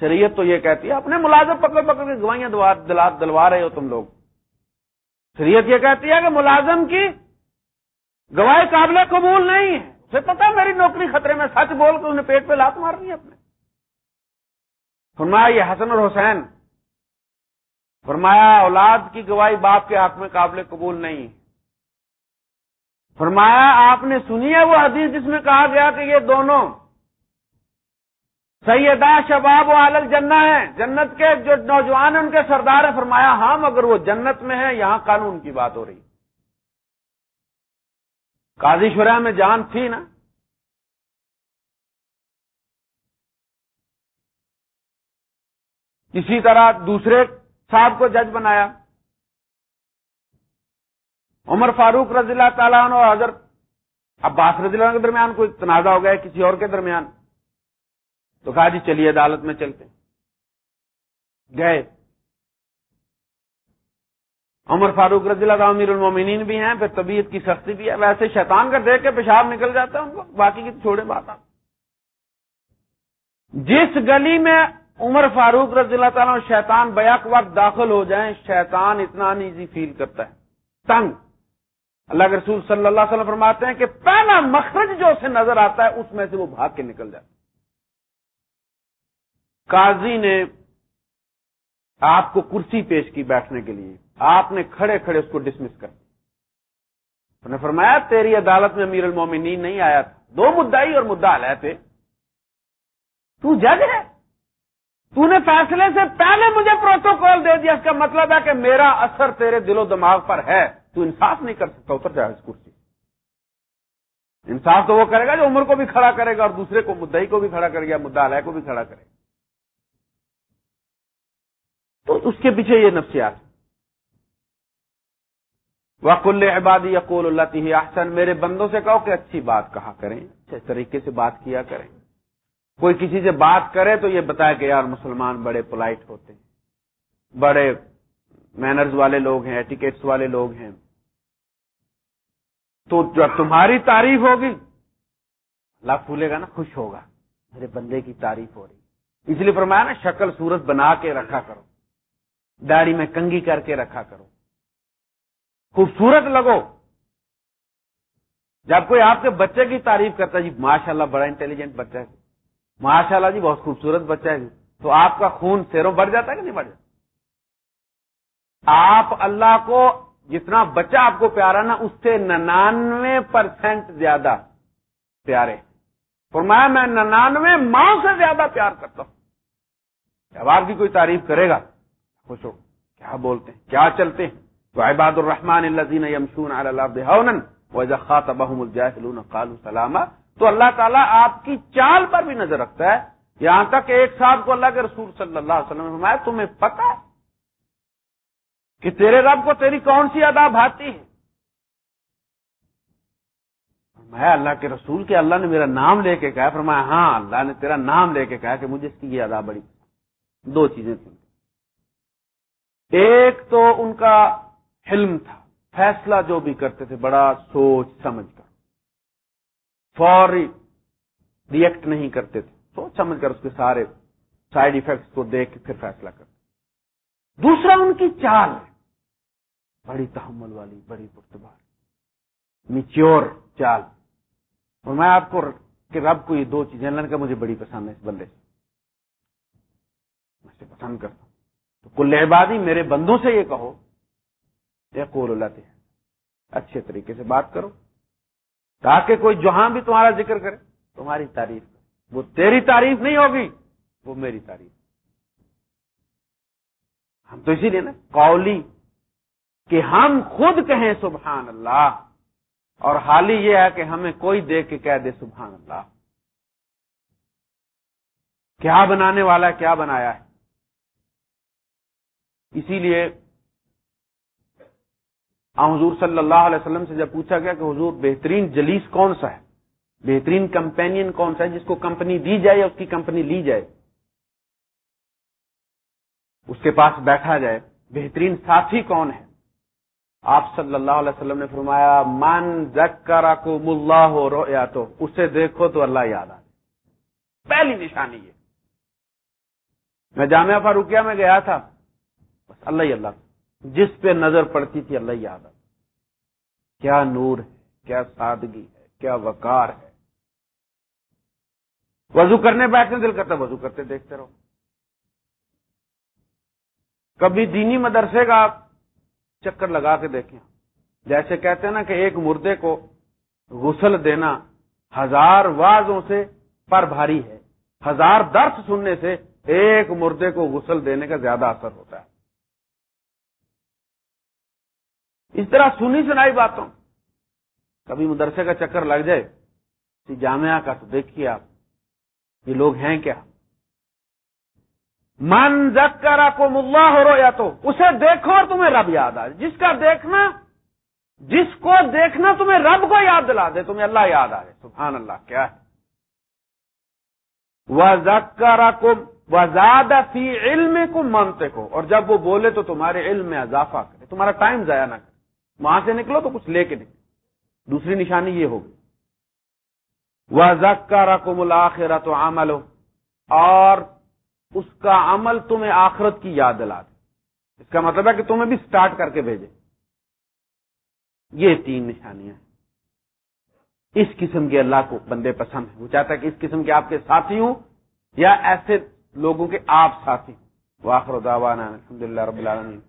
شریعت تو یہ کہتی ہے، اپنے ملازم پکڑ پکڑ کے گواہیاں دلوا رہے ہو تم لوگ۔ شریعت یہ کہتی ہے کہ ملازم کی گواہی قابل قبول نہیں ہے۔ اسے پتا میری نوکری خطرے میں سچ بول کے انہیں پیٹ پہ لات مارنی ہے اپنے۔ فرمایا یہ حسن اور حسین فرمایا اولاد کی گواہی باپ کے حق میں قابل قبول نہیں فرمایا آپ نے سنی ہے وہ حدیث جس میں کہا گیا کہ یہ دونوں سیدہ شباب و عالل جنہ ہے جنت کے جو نوجوان ہیں، ان کے سردار ہیں فرمایا ہاں مگر وہ جنت میں ہے یہاں قانون کی بات ہو رہی۔ قاضی شرح میں جان تھی نا؟ اسی طرح دوسرے صاحب کو جج بنایا۔ عمر فاروق رضی اللہ تعالیٰ عنہ اور حضرت عباس رضی اللہ عنہ کے درمیان کوئی تنازع ہو گیا کسی اور کے درمیان؟ تو کہا جی چلیے عدالت میں چلتے گئے۔ عمر فاروق رضی اللہ امیر المومنین بھی ہیں، پھر طبیعت کی سختی بھی ہے۔ ویسے شیطان کا دیکھ کے پیشاب نکل جاتا ہے ان کو، باقی کی چھوڑے بات آپ۔ جس گلی میں عمر فاروق رضی اللہ تعالیٰ شیطان بیک وقت داخل ہو جائیں، شیطان اتنا انیزی فیل کرتا ہے۔ تنگ۔ اللہ کے رسول صلی اللہ علیہ وسلم فرماتے ہیں کہ پہلا مخرج جو اسے نظر آتا ہے، اس میں سے وہ بھاگ کے نکل جاتا ہے۔ قاضی نے آپ کو کرسی پیش کی بیٹھنے کے لیے۔ آپ نے کھڑے کھڑے اس کو ڈسمس کر دیا۔ نے فرمایا، تیری عدالت میں امیر المومنین نہیں آیا۔ تھا دو مدعی اور مدعا لے تھے تو جج ہے۔ تو نے فیصلے سے پہلے مجھے پروٹوکال دے دیا۔ اس کا مطلب ہے کہ میرا اثر تیرے دل و دماغ پر ہے۔ تو انصاف نہیں کر سکتا، اتر جائے اس کرسی۔ انصاف تو وہ کرے گا جو عمر کو بھی کھڑا کرے گا اور دوسرے کو، مدعی کو بھی کھڑا کرے گا، مدعا لے کو بھی کھڑا کرے گا۔ تو اس کے پیچھے یہ نفسیات وکل عبادی یقول اللہ احسن میرے بندوں سے کہو کہ اچھی بات کہا کریں، اچھے طریقے سے بات کیا کریں۔ کوئی کسی سے بات کرے تو یہ بتایا کہ یار مسلمان بڑے پولائٹ ہوتے ہیں، بڑے مینرز والے لوگ ہیں ایٹیکیٹس والے لوگ ہیں۔ تو جب تمہاری تعریف ہوگی، اللہ پھولے گا نا، خوش ہوگا، میرے بندے کی تعریف ہو رہی اس لیے فرمایا نا، شکل صورت بنا کے رکھا کرو۔ داڑھی میں کنگی کر کے رکھا کرو۔ خوبصورت لگو۔ جب کوئی آپ کے بچے کی تعریف کرتا ہے جی ماشاء اللہ بڑا انٹیلیجنٹ بچہ ہے۔ ماشاء اللہ جی بہت خوبصورت بچہ ہے۔ جی تو آپ کا خون سیروں بڑھ جاتا ہے کہ نہیں بڑھ جاتا؟ آپ اللہ کو جتنا بچہ آپ کو پیارا نا، اس سے ننانوے پرسینٹ زیادہ پیارے۔ فرمایا، میں ننانوے ماں سے زیادہ پیار کرتا ہوں۔ جب آپ کی کوئی تعریف کرے گا خوش ہو کیا بولتے ہیں؟ کیا چلتے ہیں؟ تو عباد الرحمان الزین یمشون خاطبهم الجاهلون قالوا سلاما۔ تو اللہ تعالیٰ آپ کی چال پر بھی نظر رکھتا ہے۔ یہاں تک ایک صاحب کو اللہ کے رسول صلی اللہ علیہ وسلم فرمایا، تمہیں پتا ہے کہ تیرے رب کو تیری کون سی ادا بھاتی ہے میں اللہ کے رسول کے اللہ نے میرا نام لے کے کہا فرمایا ہاں اللہ نے تیرا نام لے کے کہا کہ مجھے اس کی یہ ادا بڑی۔ دو چیزیں تھیں۔ ایک تو ان کا حلم تھا، فیصلہ جو بھی کرتے تھے، بڑا سوچ سمجھ کر، فوری ریئیکٹ نہیں کرتے تھے، سوچ سمجھ کر اس کے سارے سائڈ افیکٹس کو دیکھ کے پھر فیصلہ کرتے دوسرا ان کی چال ہے، بڑی تحمل والی، بڑی پرتبار میچیور چال۔ اور میں آپ کو کہ رب کو یہ دو چیزیں، اللہ کا مجھے بڑی پسند ہے اس بندے سے۔ میں سے پسند کرتا ہوں۔ تو کل عبادی میرے بندوں سے یہ کہو۔ یا کول اللہ اچھے طریقے سے بات کرو۔ تاکہ کوئی جہاں بھی تمہارا ذکر کرے، تمہاری تعریف وہ تیری تعریف نہیں ہوگی، وہ میری تعریف۔ ہم تو اسی لیے نا قولی کہ ہم خود کہیں سبحان اللہ، اور حال ہی یہ ہے کہ ہمیں کوئی دیکھ کے کہہ دے سبحان اللہ۔ کیا بنانے والا ہے، کیا بنایا ہے؟ اسی لیے حضور صلی اللہ علیہ وسلم سے جب پوچھا گیا کہ حضور بہترین جلیس کون سا ہے؟ بہترین کمپینین کون سا ہے جس کو کمپنی دی جائے یا اس کی کمپنی لی جائے؟ اس کے پاس بیٹھا جائے، بہترین ساتھی کون ہے؟ آپ صلی اللہ علیہ وسلم نے فرمایا، من زکرا کو ملا ہو رو یا تو اسے دیکھو تو اللہ یاد آ پہلی نشانی یہ۔ میں جامعہ فاروقیہ میں گیا تھا۔ بس اللہ ہی اللہ۔ جس پہ نظر پڑتی تھی اللہ یاد آ کیا نور ہے، کیا سادگی ہے، کیا وقار ہے۔ وضو کرنے بیٹھنے دل کرتا وضو کرتے دیکھتے رہو۔ کبھی دینی مدرسے کا آپ چکر لگا کے دیکھیں۔ جیسے کہتے ہیں نا کہ ایک مردے کو غسل دینا ہزار وازوں سے پر بھاری ہے۔ ہزار درس سننے سے ایک مردے کو غسل دینے کا زیادہ اثر ہوتا ہے۔ اس طرح سنی سنائی باتوں۔ کبھی مدرسے کا چکر لگ جائے جامعہ کا تو دیکھیے آپ، یہ لوگ ہیں کیا؟ من زکرا کو ملا ہو رو یا تو اسے دیکھو اور تمہیں رب یاد آ جس کا دیکھنا، جس کو دیکھنا، تمہیں رب کو یاد دلا دے، تمہیں اللہ یاد آ جائے سبحان اللہ، کیا ہے؟ وہ کو زیادہ فی علم کو مانتے کو اور جب وہ بولے تو تمہارے علم میں اضافہ کرے، تمہارا ٹائم ضائع نہ کرے۔ وہاں سے نکلو تو کچھ لے کے نکلو۔ دوسری نشانی یہ ہوگی۔ وہ زکارا کو ملاخرا تو عمل ہو اور اس کا عمل تمہیں آخرت کی یاد دلا دے۔ اس کا مطلب ہے کہ تمہیں بھی سٹارٹ کر کے بھیجے۔ یہ تین نشانیاں۔ اس قسم کے اللہ کو بندے پسند ہیں۔ وہ چاہتا ہے کہ اس قسم کے آپ کے ساتھی ہوں یا ایسے لوگوں کے آپ ساتھی ہوں۔ واخر دعوانا الحمدللہ رب العالمین